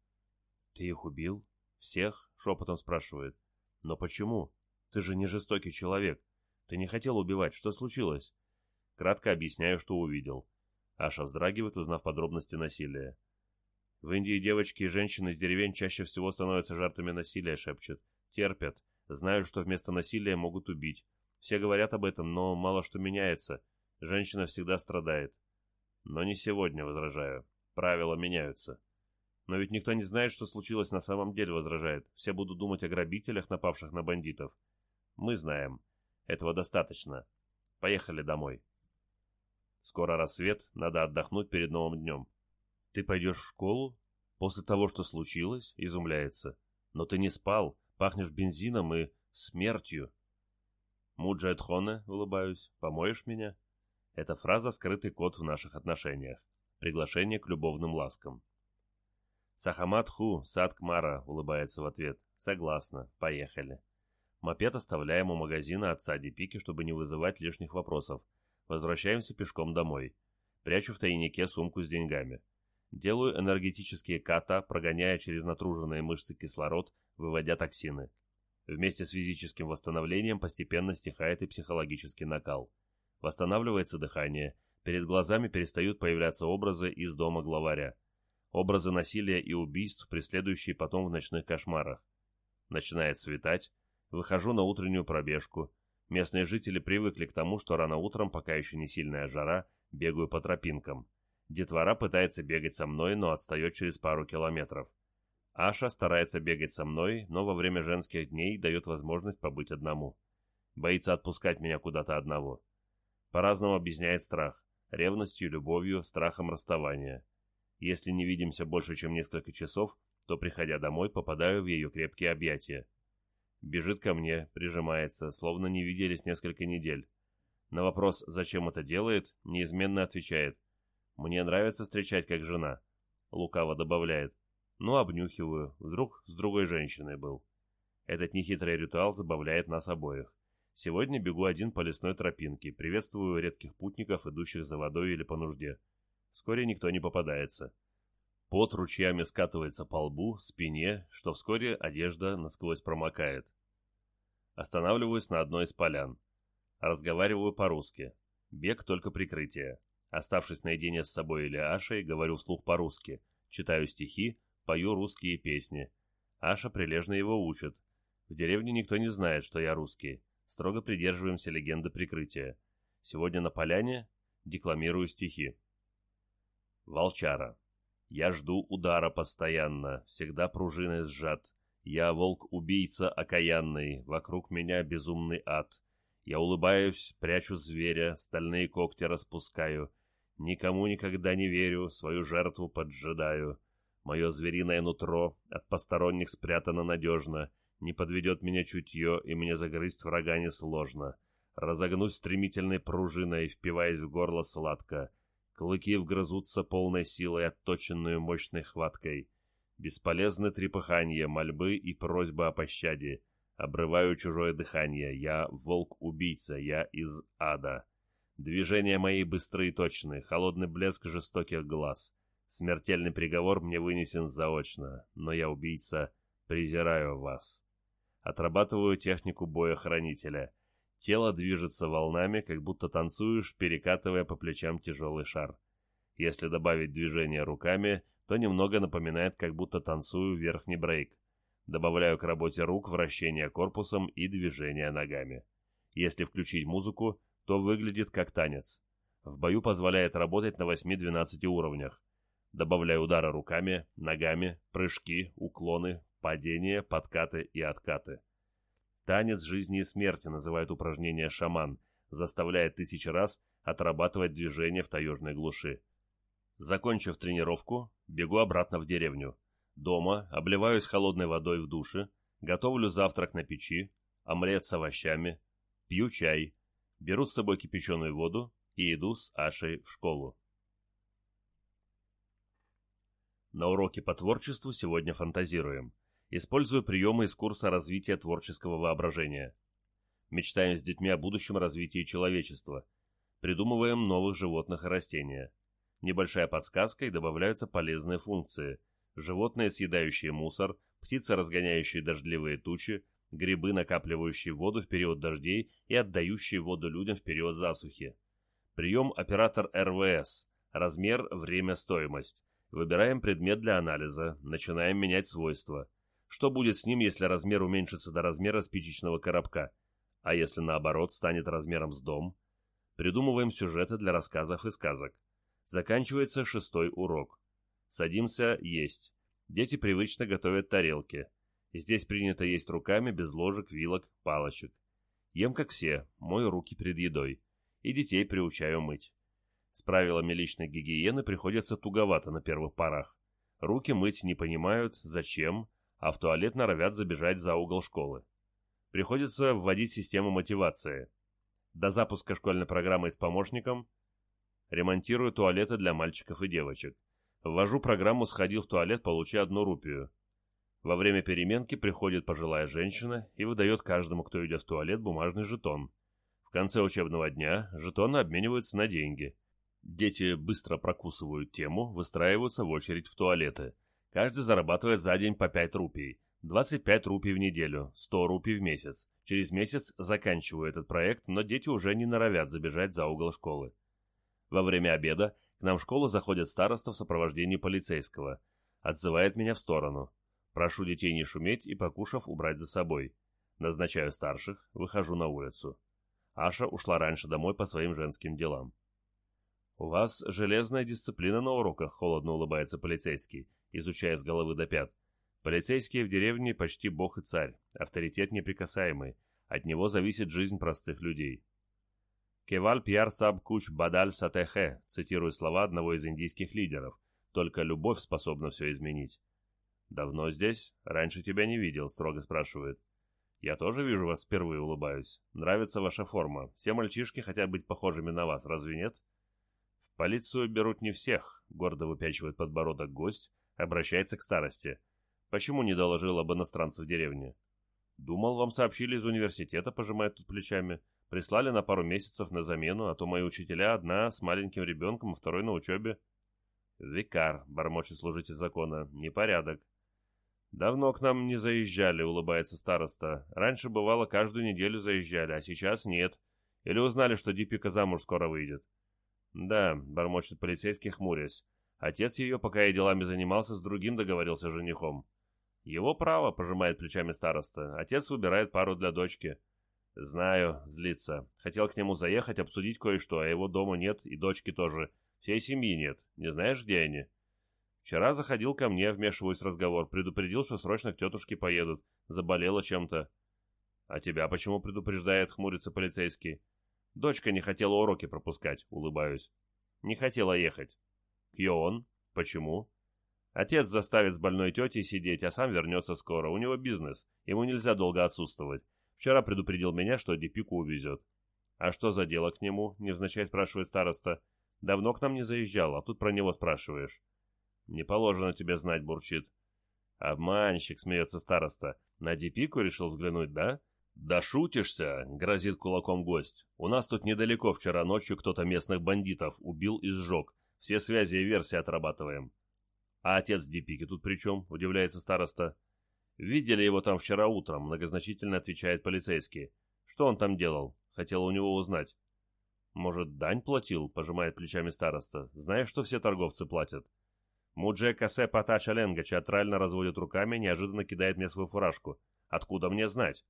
«Ты их убил? Всех?» — шепотом спрашивает. «Но почему? Ты же не жестокий человек. Ты не хотел убивать. Что случилось?» Кратко объясняю, что увидел. Аша вздрагивает, узнав подробности насилия. В Индии девочки и женщины из деревень чаще всего становятся жертвами насилия, шепчет. Терпят. Знают, что вместо насилия могут убить. Все говорят об этом, но мало что меняется. Женщина всегда страдает. Но не сегодня, возражаю. Правила меняются. Но ведь никто не знает, что случилось на самом деле, возражает. Все будут думать о грабителях, напавших на бандитов. Мы знаем. Этого достаточно. Поехали домой. Скоро рассвет, надо отдохнуть перед новым днем. Ты пойдешь в школу? После того, что случилось? Изумляется. Но ты не спал, пахнешь бензином и смертью. Муджаэд Хоне, улыбаюсь, помоешь меня? Эта фраза — скрытый код в наших отношениях. Приглашение к любовным ласкам. Сахамат Ху, сад Кмара, улыбается в ответ. Согласна, поехали. Мопед оставляем у магазина отца Дипики, чтобы не вызывать лишних вопросов. Возвращаемся пешком домой. Прячу в тайнике сумку с деньгами. Делаю энергетические ката, прогоняя через натруженные мышцы кислород, выводя токсины. Вместе с физическим восстановлением постепенно стихает и психологический накал. Восстанавливается дыхание, перед глазами перестают появляться образы из дома главаря образы насилия и убийств, преследующие потом в ночных кошмарах. Начинает светать, выхожу на утреннюю пробежку. Местные жители привыкли к тому, что рано утром, пока еще не сильная жара, бегаю по тропинкам. Детвора пытается бегать со мной, но отстает через пару километров. Аша старается бегать со мной, но во время женских дней дает возможность побыть одному. Боится отпускать меня куда-то одного. По-разному объясняет страх. Ревностью, любовью, страхом расставания. Если не видимся больше, чем несколько часов, то, приходя домой, попадаю в ее крепкие объятия. Бежит ко мне, прижимается, словно не виделись несколько недель. На вопрос, зачем это делает, неизменно отвечает. «Мне нравится встречать как жена». Лукаво добавляет. «Ну, обнюхиваю. Вдруг с другой женщиной был». Этот нехитрый ритуал забавляет нас обоих. Сегодня бегу один по лесной тропинке, приветствую редких путников, идущих за водой или по нужде. Вскоре никто не попадается. Пот ручьями скатывается по лбу, спине, что вскоре одежда насквозь промокает. Останавливаюсь на одной из полян. Разговариваю по-русски. Бег только прикрытие. Оставшись наедине с собой или Ашей, говорю вслух по-русски. Читаю стихи, пою русские песни. Аша прилежно его учит. В деревне никто не знает, что я русский. Строго придерживаемся легенды прикрытия. Сегодня на поляне декламирую стихи. Волчара. Я жду удара постоянно, всегда пружиной сжат. Я волк-убийца окаянный, вокруг меня безумный ад. Я улыбаюсь, прячу зверя, стальные когти распускаю. Никому никогда не верю, свою жертву поджидаю. Мое звериное нутро от посторонних спрятано надежно. Не подведет меня чутье, и мне загрызть врага несложно. Разогнусь стремительной пружиной, впиваясь в горло сладко. Клыки вгрызутся полной силой, отточенную мощной хваткой. Бесполезны трепыханье, мольбы и просьбы о пощаде. Обрываю чужое дыхание. Я волк-убийца, я из ада. Движения мои быстрые и точные, холодный блеск жестоких глаз. Смертельный приговор мне вынесен заочно, но я убийца Презираю вас. Отрабатываю технику боя хранителя. Тело движется волнами, как будто танцуешь, перекатывая по плечам тяжелый шар. Если добавить движение руками, то немного напоминает, как будто танцую верхний брейк. Добавляю к работе рук вращение корпусом и движение ногами. Если включить музыку, то выглядит как танец. В бою позволяет работать на 8-12 уровнях. Добавляю удары руками, ногами, прыжки, уклоны, падения, подкаты и откаты. Танец жизни и смерти называют упражнение шаман, заставляет тысячи раз отрабатывать движения в таежной глуши. Закончив тренировку, бегу обратно в деревню. Дома обливаюсь холодной водой в душе, готовлю завтрак на печи, омлет с овощами, пью чай, беру с собой кипяченую воду и иду с Ашей в школу. На уроке по творчеству сегодня фантазируем. Использую приемы из курса развития творческого воображения. Мечтаем с детьми о будущем развитии человечества. Придумываем новых животных и растения. Небольшая подсказка и добавляются полезные функции. Животные, съедающие мусор, птицы, разгоняющие дождливые тучи, грибы, накапливающие воду в период дождей и отдающие воду людям в период засухи. Прием оператор РВС. Размер, время, стоимость. Выбираем предмет для анализа, начинаем менять свойства. Что будет с ним, если размер уменьшится до размера спичечного коробка? А если наоборот станет размером с дом? Придумываем сюжеты для рассказов и сказок. Заканчивается шестой урок. Садимся есть. Дети привычно готовят тарелки. Здесь принято есть руками, без ложек, вилок, палочек. Ем как все, мою руки перед едой. И детей приучаю мыть. С правилами личной гигиены приходится туговато на первых порах. Руки мыть не понимают, зачем, а в туалет норовят забежать за угол школы. Приходится вводить систему мотивации. До запуска школьной программы с помощником ремонтирую туалеты для мальчиков и девочек. Ввожу программу «Сходил в туалет, получи одну рупию». Во время переменки приходит пожилая женщина и выдает каждому, кто идет в туалет, бумажный жетон. В конце учебного дня жетоны обмениваются на деньги – Дети быстро прокусывают тему, выстраиваются в очередь в туалеты. Каждый зарабатывает за день по 5 рупий. 25 рупий в неделю, 100 рупий в месяц. Через месяц заканчиваю этот проект, но дети уже не норовят забежать за угол школы. Во время обеда к нам в школу заходит староста в сопровождении полицейского. Отзывает меня в сторону. Прошу детей не шуметь и, покушав, убрать за собой. Назначаю старших, выхожу на улицу. Аша ушла раньше домой по своим женским делам. «У вас железная дисциплина на уроках», — холодно улыбается полицейский, изучая с головы до пят. «Полицейские в деревне почти бог и царь, авторитет неприкасаемый. От него зависит жизнь простых людей». «Кеваль пьяр саб куч бадаль сатехе», цитирую слова одного из индийских лидеров. «Только любовь способна все изменить». «Давно здесь? Раньше тебя не видел», — строго спрашивает. «Я тоже вижу вас впервые, улыбаюсь. Нравится ваша форма. Все мальчишки хотят быть похожими на вас, разве нет?» «Полицию берут не всех», — гордо выпячивает подбородок гость, обращается к старости. «Почему не доложил об иностранце в деревне?» «Думал, вам сообщили из университета», — пожимает тут плечами. «Прислали на пару месяцев на замену, а то мои учителя одна с маленьким ребенком, а второй на учебе». «Викар», — бормочет служитель закона, — «непорядок». «Давно к нам не заезжали», — улыбается староста. «Раньше, бывало, каждую неделю заезжали, а сейчас нет. Или узнали, что Дипика замуж скоро выйдет». «Да», — бормочет полицейский, хмурясь. «Отец ее, пока я делами занимался, с другим договорился женихом». «Его право», — пожимает плечами староста. «Отец выбирает пару для дочки». «Знаю», — злится. «Хотел к нему заехать, обсудить кое-что, а его дома нет, и дочки тоже. Всей семьи нет. Не знаешь, где они?» «Вчера заходил ко мне, вмешиваясь в разговор, предупредил, что срочно к тетушке поедут. Заболела чем-то». «А тебя почему предупреждает?» — хмурится полицейский. Дочка не хотела уроки пропускать, улыбаюсь. Не хотела ехать. Кьон? Почему? Отец заставит с больной тетей сидеть, а сам вернется скоро. У него бизнес. Ему нельзя долго отсутствовать. Вчера предупредил меня, что Дипику увезет. А что за дело к нему? Невзначай спрашивает староста. Давно к нам не заезжал, а тут про него спрашиваешь. Не положено тебе знать, бурчит. Обманщик, смеется староста. На Дипику решил взглянуть, да? «Да шутишься!» — грозит кулаком гость. «У нас тут недалеко вчера ночью кто-то местных бандитов убил и сжег. Все связи и версии отрабатываем». «А отец Дипики тут при чем?» — удивляется староста. «Видели его там вчера утром», — многозначительно отвечает полицейский. «Что он там делал? Хотел у него узнать». «Может, дань платил?» — пожимает плечами староста. «Знаешь, что все торговцы платят?» Мудже Касе Пата Чаленга театрально разводит руками, неожиданно кидает мне свою фуражку. «Откуда мне знать?»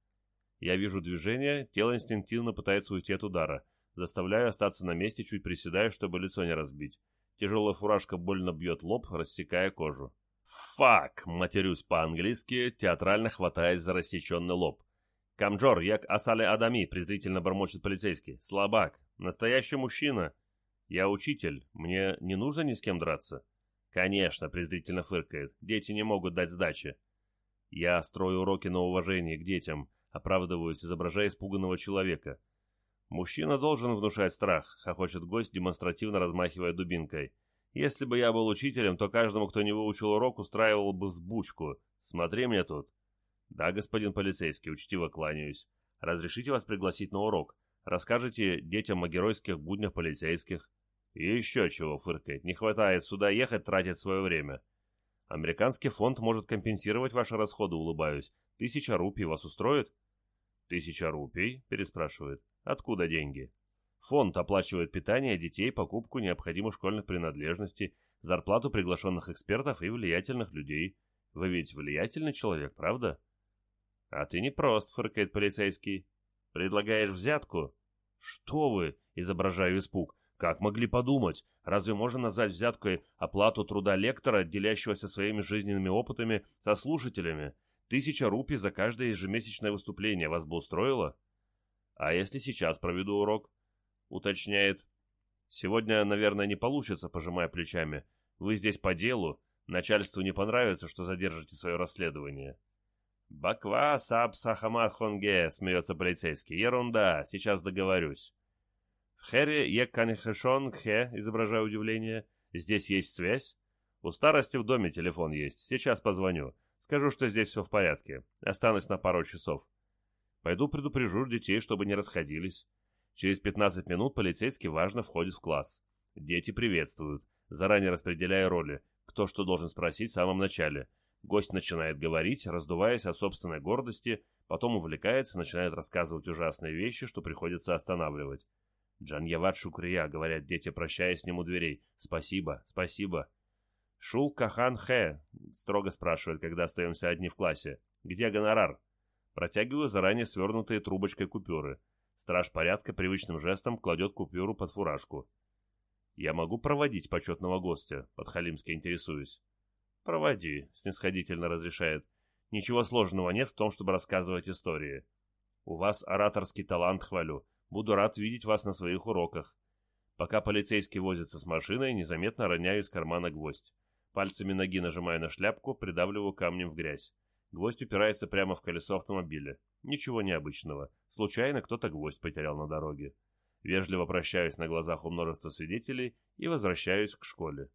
Я вижу движение, тело инстинктивно пытается уйти от удара. Заставляю остаться на месте, чуть приседаю, чтобы лицо не разбить. Тяжелая фуражка больно бьет лоб, рассекая кожу. «Фак!» — матерюсь по-английски, театрально хватаясь за рассеченный лоб. «Камджор, як асале адами!» — презрительно бормочет полицейский. «Слабак! Настоящий мужчина!» «Я учитель, мне не нужно ни с кем драться?» «Конечно!» — презрительно фыркает. «Дети не могут дать сдачи!» Я строю уроки на уважение к детям, оправдываюсь, изображая испуганного человека. «Мужчина должен внушать страх», — хохочет гость, демонстративно размахивая дубинкой. «Если бы я был учителем, то каждому, кто не выучил урок, устраивал бы взбучку. Смотри мне тут». «Да, господин полицейский, учтиво кланяюсь. Разрешите вас пригласить на урок? Расскажите детям о геройских буднях полицейских?» «И еще чего», — фыркает. «Не хватает сюда ехать, тратить свое время». «Американский фонд может компенсировать ваши расходы», — улыбаюсь. «Тысяча рупий вас устроит?» «Тысяча рупий?» — переспрашивает. Откуда деньги? Фонд оплачивает питание детей, покупку необходимых школьных принадлежностей, зарплату приглашенных экспертов и влиятельных людей. Вы ведь влиятельный человек, правда? А ты не прост, фыркает полицейский. Предлагаешь взятку? Что вы? Изображаю испуг. Как могли подумать? Разве можно назвать взяткой оплату труда лектора, делящегося своими жизненными опытами со слушателями? Тысяча рупий за каждое ежемесячное выступление вас бы устроило? А если сейчас проведу урок? Уточняет. Сегодня, наверное, не получится, пожимая плечами. Вы здесь по делу. Начальству не понравится, что задержите свое расследование. Баква саб смеется полицейский. Ерунда, сейчас договорюсь. В Хэре екканхэшон хе, изображая удивление. Здесь есть связь? У старости в доме телефон есть. Сейчас позвоню. Скажу, что здесь все в порядке. Останусь на пару часов. Пойду предупрежу детей, чтобы не расходились. Через 15 минут полицейский важно входит в класс. Дети приветствуют, заранее распределяя роли, кто что должен спросить в самом начале. Гость начинает говорить, раздуваясь от собственной гордости, потом увлекается, начинает рассказывать ужасные вещи, что приходится останавливать. «Джаньяват Шукрия», — говорят дети, прощаясь с ним у дверей. «Спасибо, спасибо». «Шул Кахан Хэ», — строго спрашивает, когда остаемся одни в классе. «Где гонорар?» Протягиваю заранее свернутые трубочкой купюры. Страж порядка привычным жестом кладет купюру под фуражку. «Я могу проводить почетного гостя?» — подхалимски интересуюсь. «Проводи», — снисходительно разрешает. «Ничего сложного нет в том, чтобы рассказывать истории. У вас ораторский талант, хвалю. Буду рад видеть вас на своих уроках». Пока полицейский возится с машиной, незаметно роняю из кармана гвоздь. Пальцами ноги нажимаю на шляпку, придавливаю камнем в грязь. Гвоздь упирается прямо в колесо автомобиля. Ничего необычного. Случайно кто-то гвоздь потерял на дороге. Вежливо прощаюсь на глазах у множества свидетелей и возвращаюсь к школе.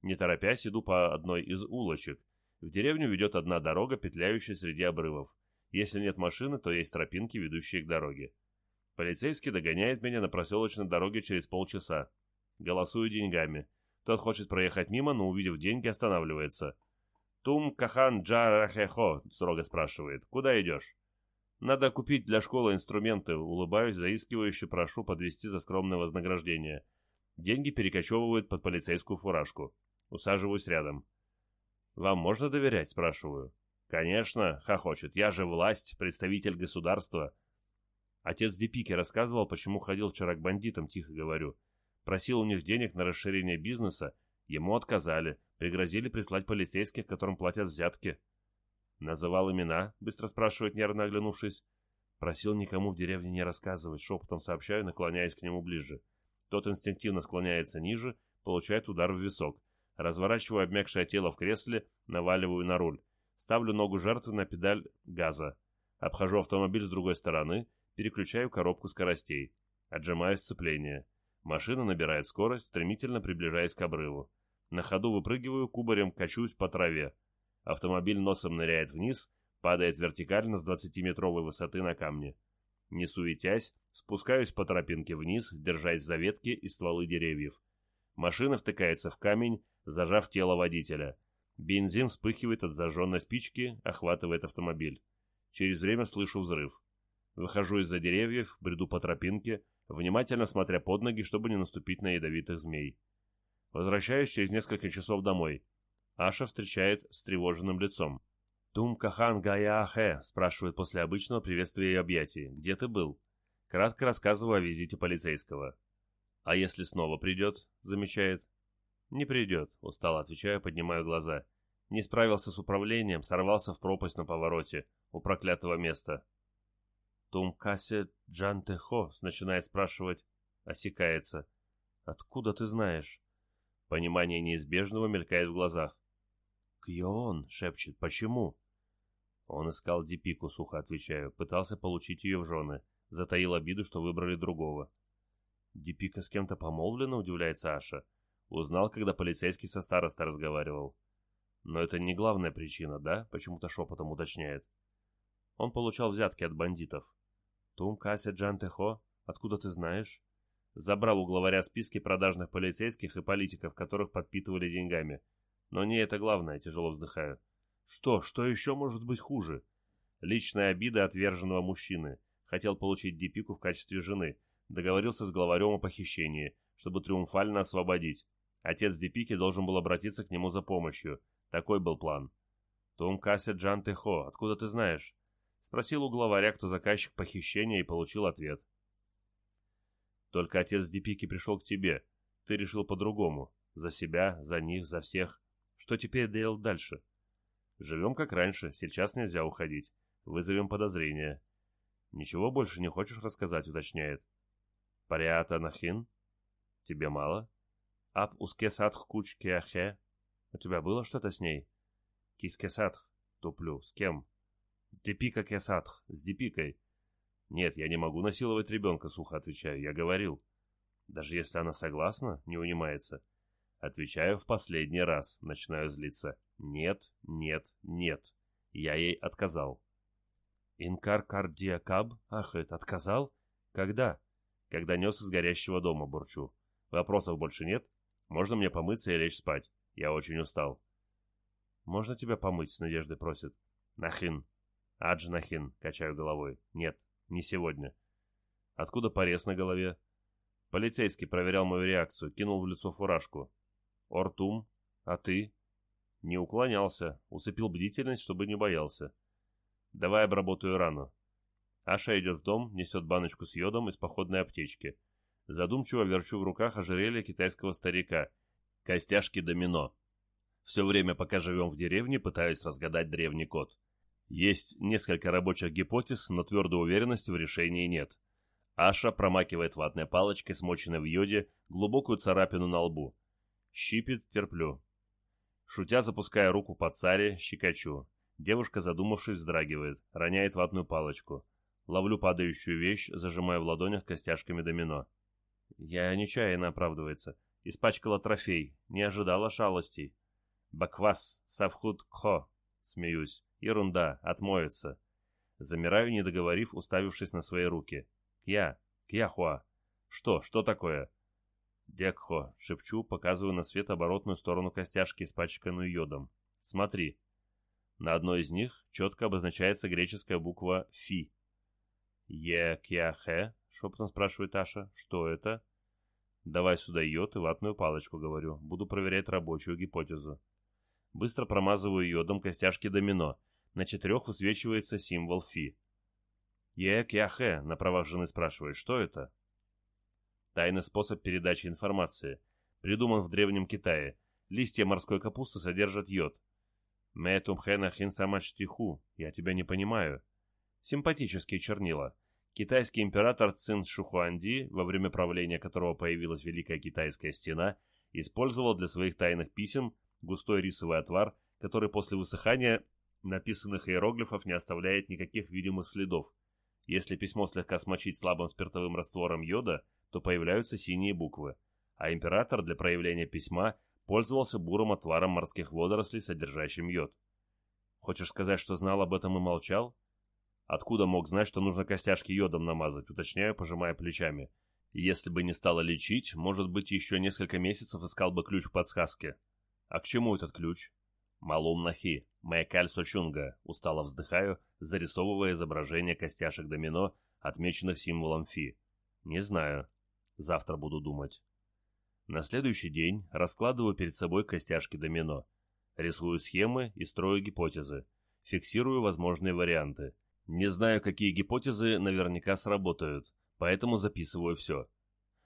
Не торопясь, иду по одной из улочек. В деревню ведет одна дорога, петляющая среди обрывов. Если нет машины, то есть тропинки, ведущие к дороге. Полицейский догоняет меня на проселочной дороге через полчаса. Голосую деньгами. Тот хочет проехать мимо, но, увидев деньги, останавливается. «Тум Кахан Джарахехо», — строго спрашивает. «Куда идешь?» «Надо купить для школы инструменты», — улыбаюсь, заискивающе прошу подвести за скромное вознаграждение. Деньги перекочевывают под полицейскую фуражку. Усаживаюсь рядом. «Вам можно доверять?» — спрашиваю. «Конечно», — хохочет. «Я же власть, представитель государства». Отец Депики рассказывал, почему ходил вчера к бандитам, тихо говорю. Просил у них денег на расширение бизнеса, ему отказали. Пригрозили прислать полицейских, которым платят взятки. Называл имена, быстро спрашивает, нервно оглянувшись. Просил никому в деревне не рассказывать, шепотом сообщаю, наклоняясь к нему ближе. Тот инстинктивно склоняется ниже, получает удар в висок. Разворачиваю обмякшее тело в кресле, наваливаю на руль. Ставлю ногу жертвы на педаль газа. Обхожу автомобиль с другой стороны, переключаю коробку скоростей. Отжимаю сцепление. Машина набирает скорость, стремительно приближаясь к обрыву. На ходу выпрыгиваю, кубарем качусь по траве. Автомобиль носом ныряет вниз, падает вертикально с 20-метровой высоты на камни. Не суетясь, спускаюсь по тропинке вниз, держась за ветки и стволы деревьев. Машина втыкается в камень, зажав тело водителя. Бензин вспыхивает от зажженной спички, охватывает автомобиль. Через время слышу взрыв. Выхожу из-за деревьев, бреду по тропинке, внимательно смотря под ноги, чтобы не наступить на ядовитых змей. Возвращаюсь через несколько часов домой. Аша встречает с тревоженным лицом. «Тум Кахан Гаяахе?» – спрашивает после обычного приветствия и объятий. «Где ты был?» Кратко рассказываю о визите полицейского. «А если снова придет?» – замечает. «Не придет», – устало отвечаю, поднимаю глаза. Не справился с управлением, сорвался в пропасть на повороте, у проклятого места. Тумкасе Джантехо начинает спрашивать, осекается. «Откуда ты знаешь?» Понимание неизбежного мелькает в глазах. «Кьон!» — шепчет. «Почему?» Он искал Дипику, сухо отвечаю. Пытался получить ее в жены. Затаил обиду, что выбрали другого. «Дипика с кем-то помолвлена?» — удивляется Аша. Узнал, когда полицейский со старостой разговаривал. Но это не главная причина, да? Почему-то шепотом уточняет. Он получал взятки от бандитов. Тум Кася Джантехо? Откуда ты знаешь? Забрал у главаря списки продажных полицейских и политиков, которых подпитывали деньгами. Но не это главное, тяжело вздыхаю. Что, что еще может быть хуже? Личная обида отверженного мужчины. Хотел получить Дипику в качестве жены. Договорился с главарем о похищении, чтобы триумфально освободить. Отец Дипики должен был обратиться к нему за помощью. Такой был план. Том Кася Джан Техо, откуда ты знаешь? Спросил у главаря, кто заказчик похищения, и получил ответ. Только отец Дипики пришел к тебе. Ты решил по-другому. За себя, за них, за всех. Что теперь делать дальше? Живем как раньше, сейчас нельзя уходить. Вызовем подозрения. Ничего больше не хочешь рассказать, уточняет. Париата Нахин? Тебе мало? Ап уске садх куч кеахе? У тебя было что-то с ней? Киске садх? Туплю. С кем? Депика Кесатх, с Депикой. Нет, я не могу насиловать ребенка, сухо отвечаю, я говорил. Даже если она согласна, не унимается. Отвечаю в последний раз, начинаю злиться. Нет, нет, нет. Я ей отказал. Инкар кардиакаб? Ах, это отказал? Когда? Когда нес из горящего дома, бурчу. Вопросов больше нет? Можно мне помыться и лечь спать? Я очень устал. Можно тебя помыть, с надеждой просит. Нахин, Аджнахин, качаю головой. Нет, не сегодня. Откуда порез на голове? Полицейский проверял мою реакцию, кинул в лицо фуражку. Ортум, а ты? Не уклонялся, усыпил бдительность, чтобы не боялся. Давай обработаю рану. Аша идет в дом, несет баночку с йодом из походной аптечки. Задумчиво верчу в руках ожерелье китайского старика. Костяшки домино. Все время, пока живем в деревне, пытаюсь разгадать древний код. Есть несколько рабочих гипотез, но твердой уверенности в решении нет. Аша промакивает ватной палочкой, смоченной в йоде, глубокую царапину на лбу. Щипит, терплю. Шутя, запуская руку по царе, щекочу. Девушка, задумавшись, вздрагивает, роняет ватную палочку. Ловлю падающую вещь, зажимая в ладонях костяшками домино. Я нечаянно оправдывается. Испачкала трофей, не ожидала шалостей. Баквас, Савхут Кхо, смеюсь. Ерунда, отмоется. Замираю, не договорив, уставившись на свои руки. Кья, Кьяхуа. Что, что такое? Декхо, шепчу, показываю на свет оборотную сторону костяшки, испачканную йодом. Смотри. На одной из них четко обозначается греческая буква «фи». «Е кьяхе?» — шепотом спрашивает Аша. «Что это?» «Давай сюда йод и ватную палочку», — говорю. «Буду проверять рабочую гипотезу». Быстро промазываю йодом костяшки домино. На четырех высвечивается символ фи. Ек Яхе на правах жены спрашивает, что это? Тайный способ передачи информации. Придуман в Древнем Китае. Листья морской капусты содержат йод. Мэтум хэна хин самачтиху. Я тебя не понимаю. Симпатические чернила. Китайский император Цин Шухуанди, во время правления которого появилась Великая Китайская стена, использовал для своих тайных писем густой рисовый отвар, который после высыхания написанных иероглифов не оставляет никаких видимых следов. Если письмо слегка смочить слабым спиртовым раствором йода, то появляются синие буквы, а император для проявления письма пользовался бурым отваром морских водорослей, содержащим йод. Хочешь сказать, что знал об этом и молчал? Откуда мог знать, что нужно костяшки йодом намазать, уточняю, пожимая плечами. Если бы не стало лечить, может быть, еще несколько месяцев искал бы ключ в подсказке. А к чему этот ключ? Малум Нахи, Маякаль Сочунга, устало вздыхаю, зарисовывая изображение костяшек домино, отмеченных символом Фи. Не знаю. Завтра буду думать. На следующий день раскладываю перед собой костяшки домино. Рисую схемы и строю гипотезы. Фиксирую возможные варианты. Не знаю, какие гипотезы наверняка сработают, поэтому записываю все.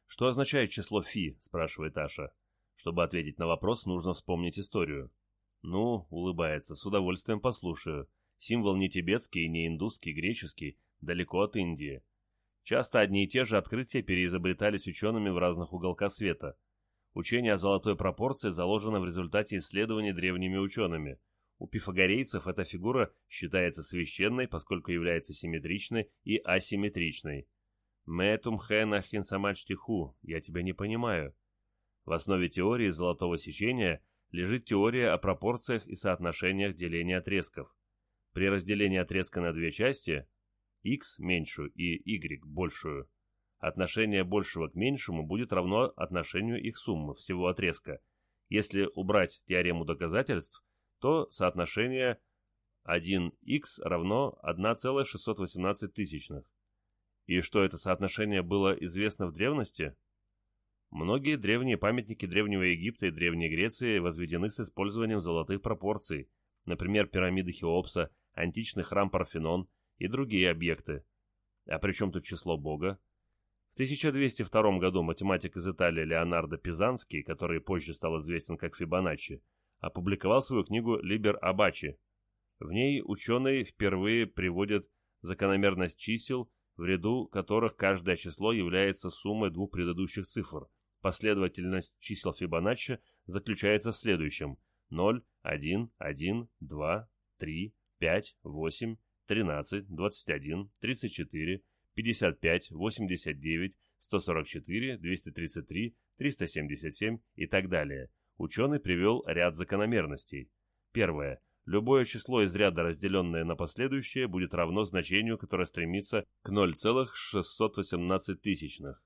«Что означает число фи?» – спрашивает Аша. Чтобы ответить на вопрос, нужно вспомнить историю. «Ну», — улыбается, — «с удовольствием послушаю. Символ не тибетский, не индусский, греческий, далеко от Индии. Часто одни и те же открытия переизобретались учеными в разных уголках света. Учение о золотой пропорции заложено в результате исследований древними учеными. У пифагорейцев эта фигура считается священной, поскольку является симметричной и асимметричной. «Мэтум хэ нахин самачтиху» – «Я тебя не понимаю». В основе теории золотого сечения лежит теория о пропорциях и соотношениях деления отрезков. При разделении отрезка на две части, x меньшую и y большую, отношение большего к меньшему будет равно отношению их суммы всего отрезка. Если убрать теорему доказательств, то соотношение 1х равно 1,618 тысячных. И что это соотношение было известно в древности? Многие древние памятники Древнего Египта и Древней Греции возведены с использованием золотых пропорций, например, пирамиды Хеопса, античный храм Парфенон и другие объекты. А при чем тут число Бога? В 1202 году математик из Италии Леонардо Пизанский, который позже стал известен как Фибоначчи, опубликовал свою книгу «Либер Абачи». В ней ученый впервые приводит закономерность чисел, в ряду которых каждое число является суммой двух предыдущих цифр – Последовательность чисел Фибоначчи заключается в следующем. 0, 1, 1, 2, 3, 5, 8, 13, 21, 34, 55, 89, 144, 233, 377 и так далее. Ученый привел ряд закономерностей. Первое. Любое число из ряда, разделенное на последующее, будет равно значению, которое стремится к 0,618 тысячных.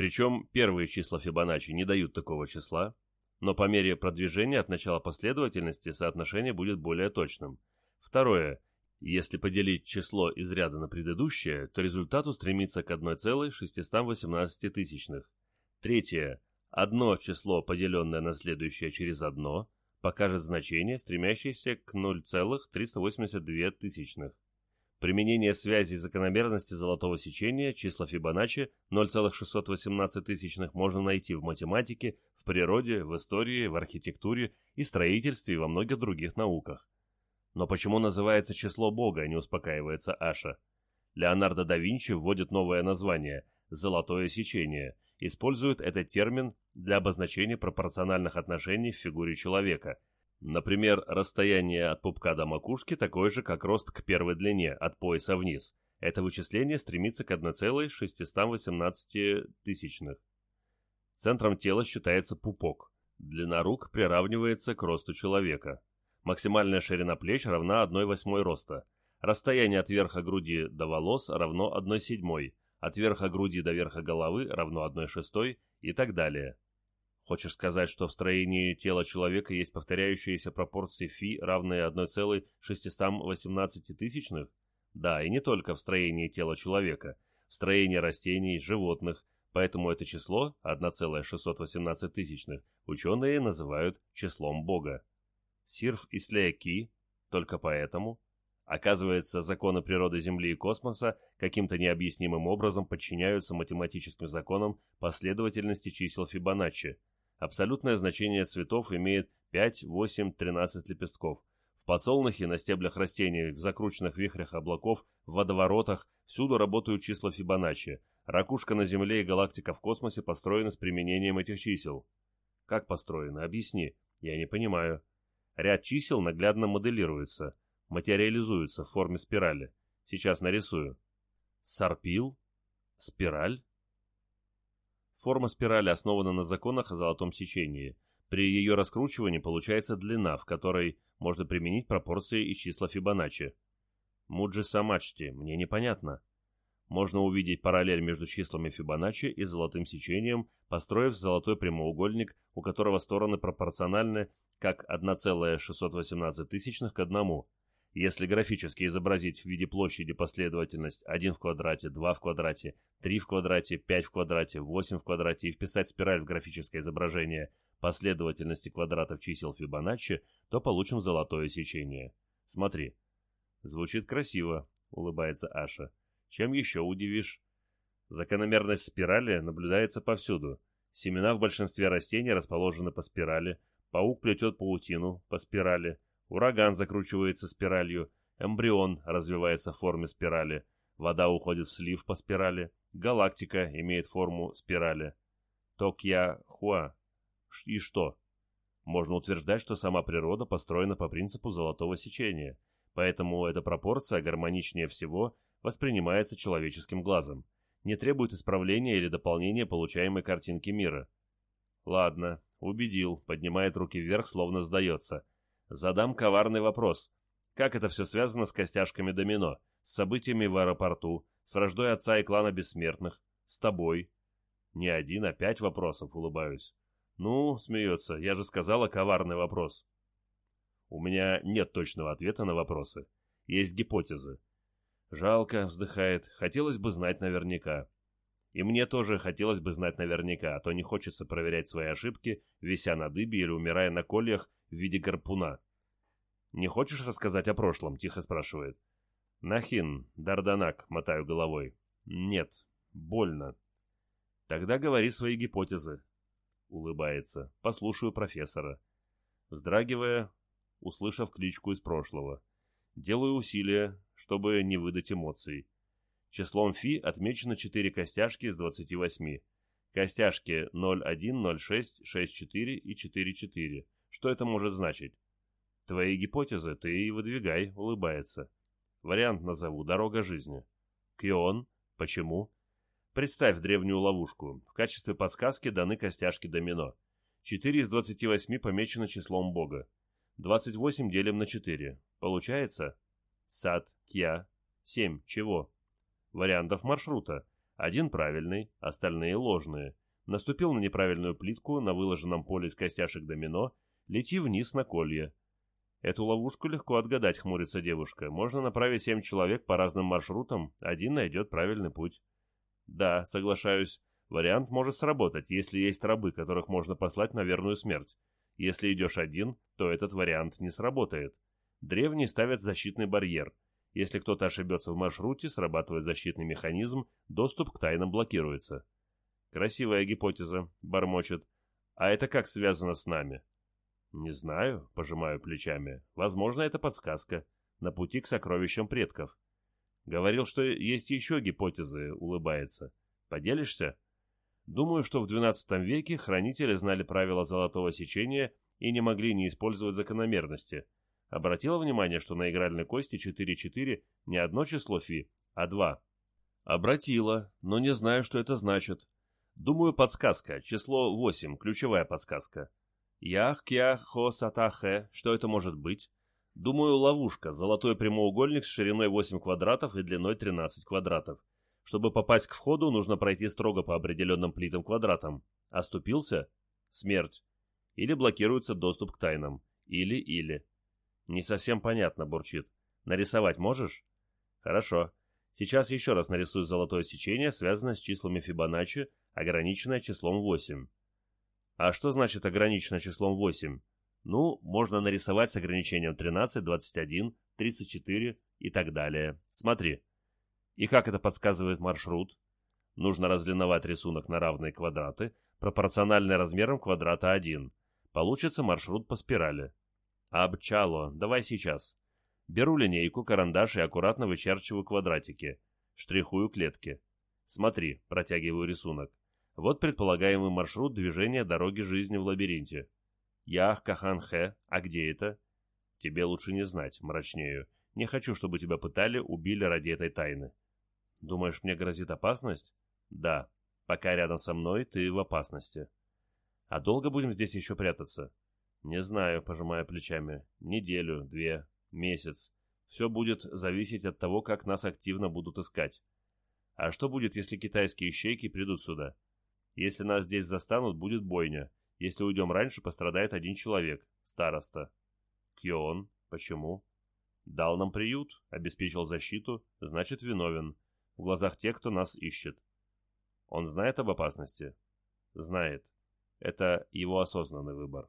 Причем первые числа Фибоначчи не дают такого числа, но по мере продвижения от начала последовательности соотношение будет более точным. Второе. Если поделить число из ряда на предыдущее, то результат устремится к 1,618 тысячных. Третье. Одно число, поделенное на следующее через одно, покажет значение, стремящееся к 0,382 тысячных. Применение связи закономерности золотого сечения, числа Фибоначчи 0,618 тысячных можно найти в математике, в природе, в истории, в архитектуре и строительстве и во многих других науках. Но почему называется число Бога, не успокаивается Аша? Леонардо да Винчи вводит новое название – «золотое сечение», использует этот термин для обозначения пропорциональных отношений в фигуре человека – Например, расстояние от пупка до макушки такое же, как рост к первой длине, от пояса вниз. Это вычисление стремится к 1,618 тысячных. Центром тела считается пупок. Длина рук приравнивается к росту человека. Максимальная ширина плеч равна 1,8 роста. Расстояние от верха груди до волос равно 1,7, от верха груди до верха головы равно 1,6 и так далее. Хочешь сказать, что в строении тела человека есть повторяющиеся пропорции фи, равные 1,618 тысячных? Да, и не только в строении тела человека, в строении растений, животных, поэтому это число, 1,618 тысячных, ученые называют числом Бога. Сирф и Слеяки, только поэтому, Оказывается, законы природы Земли и космоса каким-то необъяснимым образом подчиняются математическим законам последовательности чисел Фибоначчи – Абсолютное значение цветов имеет 5, 8, 13 лепестков. В подсолнухе, на стеблях растений, в закрученных вихрях облаков, в водоворотах всюду работают числа Фибоначчи. Ракушка на Земле и галактика в космосе построены с применением этих чисел. Как построены? Объясни. Я не понимаю. Ряд чисел наглядно моделируется, материализуется в форме спирали. Сейчас нарисую. Сарпил? Спираль? Форма спирали основана на законах о золотом сечении. При ее раскручивании получается длина, в которой можно применить пропорции и числа Фибоначчи. Муджи Самачти, мне непонятно. Можно увидеть параллель между числами Фибоначчи и золотым сечением, построив золотой прямоугольник, у которого стороны пропорциональны как 1,618 тысячных к 1. Если графически изобразить в виде площади последовательность 1 в квадрате, 2 в квадрате, 3 в квадрате, 5 в квадрате, 8 в квадрате и вписать спираль в графическое изображение последовательности квадратов чисел Фибоначчи, то получим золотое сечение. Смотри. Звучит красиво, улыбается Аша. Чем еще удивишь? Закономерность спирали наблюдается повсюду. Семена в большинстве растений расположены по спирали, паук плетет паутину по спирали, ураган закручивается спиралью, эмбрион развивается в форме спирали, вода уходит в слив по спирали, галактика имеет форму спирали. Токья-хуа. И что? Можно утверждать, что сама природа построена по принципу золотого сечения, поэтому эта пропорция гармоничнее всего воспринимается человеческим глазом, не требует исправления или дополнения получаемой картинки мира. Ладно, убедил, поднимает руки вверх, словно сдается. Задам коварный вопрос. Как это все связано с костяшками домино, с событиями в аэропорту, с враждой отца и клана бессмертных, с тобой? Не один, а пять вопросов, улыбаюсь. Ну, смеется, я же сказала коварный вопрос. У меня нет точного ответа на вопросы. Есть гипотезы. Жалко, вздыхает. Хотелось бы знать наверняка. И мне тоже хотелось бы знать наверняка, а то не хочется проверять свои ошибки, вися на дыбе или умирая на кольях в виде гарпуна. «Не хочешь рассказать о прошлом?» – тихо спрашивает. «Нахин, Дарданак», – мотаю головой. «Нет, больно». «Тогда говори свои гипотезы». Улыбается. «Послушаю профессора». Вздрагивая, услышав кличку из прошлого. Делаю усилия, чтобы не выдать эмоций. Числом фи отмечено 4 костяшки из 28. Костяшки 0,1, 0,6, 6,4 и 4,4. Что это может значить? Твои гипотезы ты и выдвигай, улыбается. Вариант назову «Дорога жизни». Кион. Почему? Представь древнюю ловушку. В качестве подсказки даны костяшки домино. 4 из 28 помечено числом Бога. 28 делим на 4. Получается? Сад, кья. 7. Чего? Вариантов маршрута. Один правильный, остальные ложные. Наступил на неправильную плитку на выложенном поле из костяшек домино, лети вниз на колье. Эту ловушку легко отгадать, хмурится девушка. Можно направить семь человек по разным маршрутам, один найдет правильный путь. Да, соглашаюсь, вариант может сработать, если есть рабы, которых можно послать на верную смерть. Если идешь один, то этот вариант не сработает. Древние ставят защитный барьер. Если кто-то ошибется в маршруте, срабатывает защитный механизм, доступ к тайнам блокируется. Красивая гипотеза, бормочет. А это как связано с нами? Не знаю, пожимаю плечами. Возможно, это подсказка. На пути к сокровищам предков. Говорил, что есть еще гипотезы, улыбается. Поделишься? Думаю, что в XII веке хранители знали правила золотого сечения и не могли не использовать закономерности. Обратила внимание, что на игральной кости 4-4 не одно число фи, а два? Обратила, но не знаю, что это значит. Думаю, подсказка, число 8, ключевая подсказка. Ях, кья, хо, сата, хэ, что это может быть? Думаю, ловушка, золотой прямоугольник с шириной 8 квадратов и длиной 13 квадратов. Чтобы попасть к входу, нужно пройти строго по определенным плитам квадратам. Оступился? Смерть. Или блокируется доступ к тайнам. Или-или. Не совсем понятно, бурчит. Нарисовать можешь? Хорошо. Сейчас еще раз нарисую золотое сечение, связанное с числами Фибоначчи, ограниченное числом 8. А что значит ограниченное числом 8? Ну, можно нарисовать с ограничением 13, 21, 34 и так далее. Смотри. И как это подсказывает маршрут? Нужно разлиновать рисунок на равные квадраты, пропорциональные размерам квадрата 1. Получится маршрут по спирали. Обчало, давай сейчас. Беру линейку, карандаш и аккуратно вычерчиваю квадратики. Штрихую клетки. Смотри, протягиваю рисунок. Вот предполагаемый маршрут движения дороги жизни в лабиринте. Ях, Кахан Хэ, а где это? Тебе лучше не знать, мрачнею. Не хочу, чтобы тебя пытали, убили ради этой тайны. Думаешь, мне грозит опасность? Да. Пока рядом со мной, ты в опасности. А долго будем здесь еще прятаться? Не знаю, пожимая плечами. Неделю, две, месяц. Все будет зависеть от того, как нас активно будут искать. А что будет, если китайские ищейки придут сюда? Если нас здесь застанут, будет бойня. Если уйдем раньше, пострадает один человек, староста. Кьон, почему? Дал нам приют, обеспечил защиту, значит виновен. В глазах тех, кто нас ищет. Он знает об опасности? Знает. Это его осознанный выбор.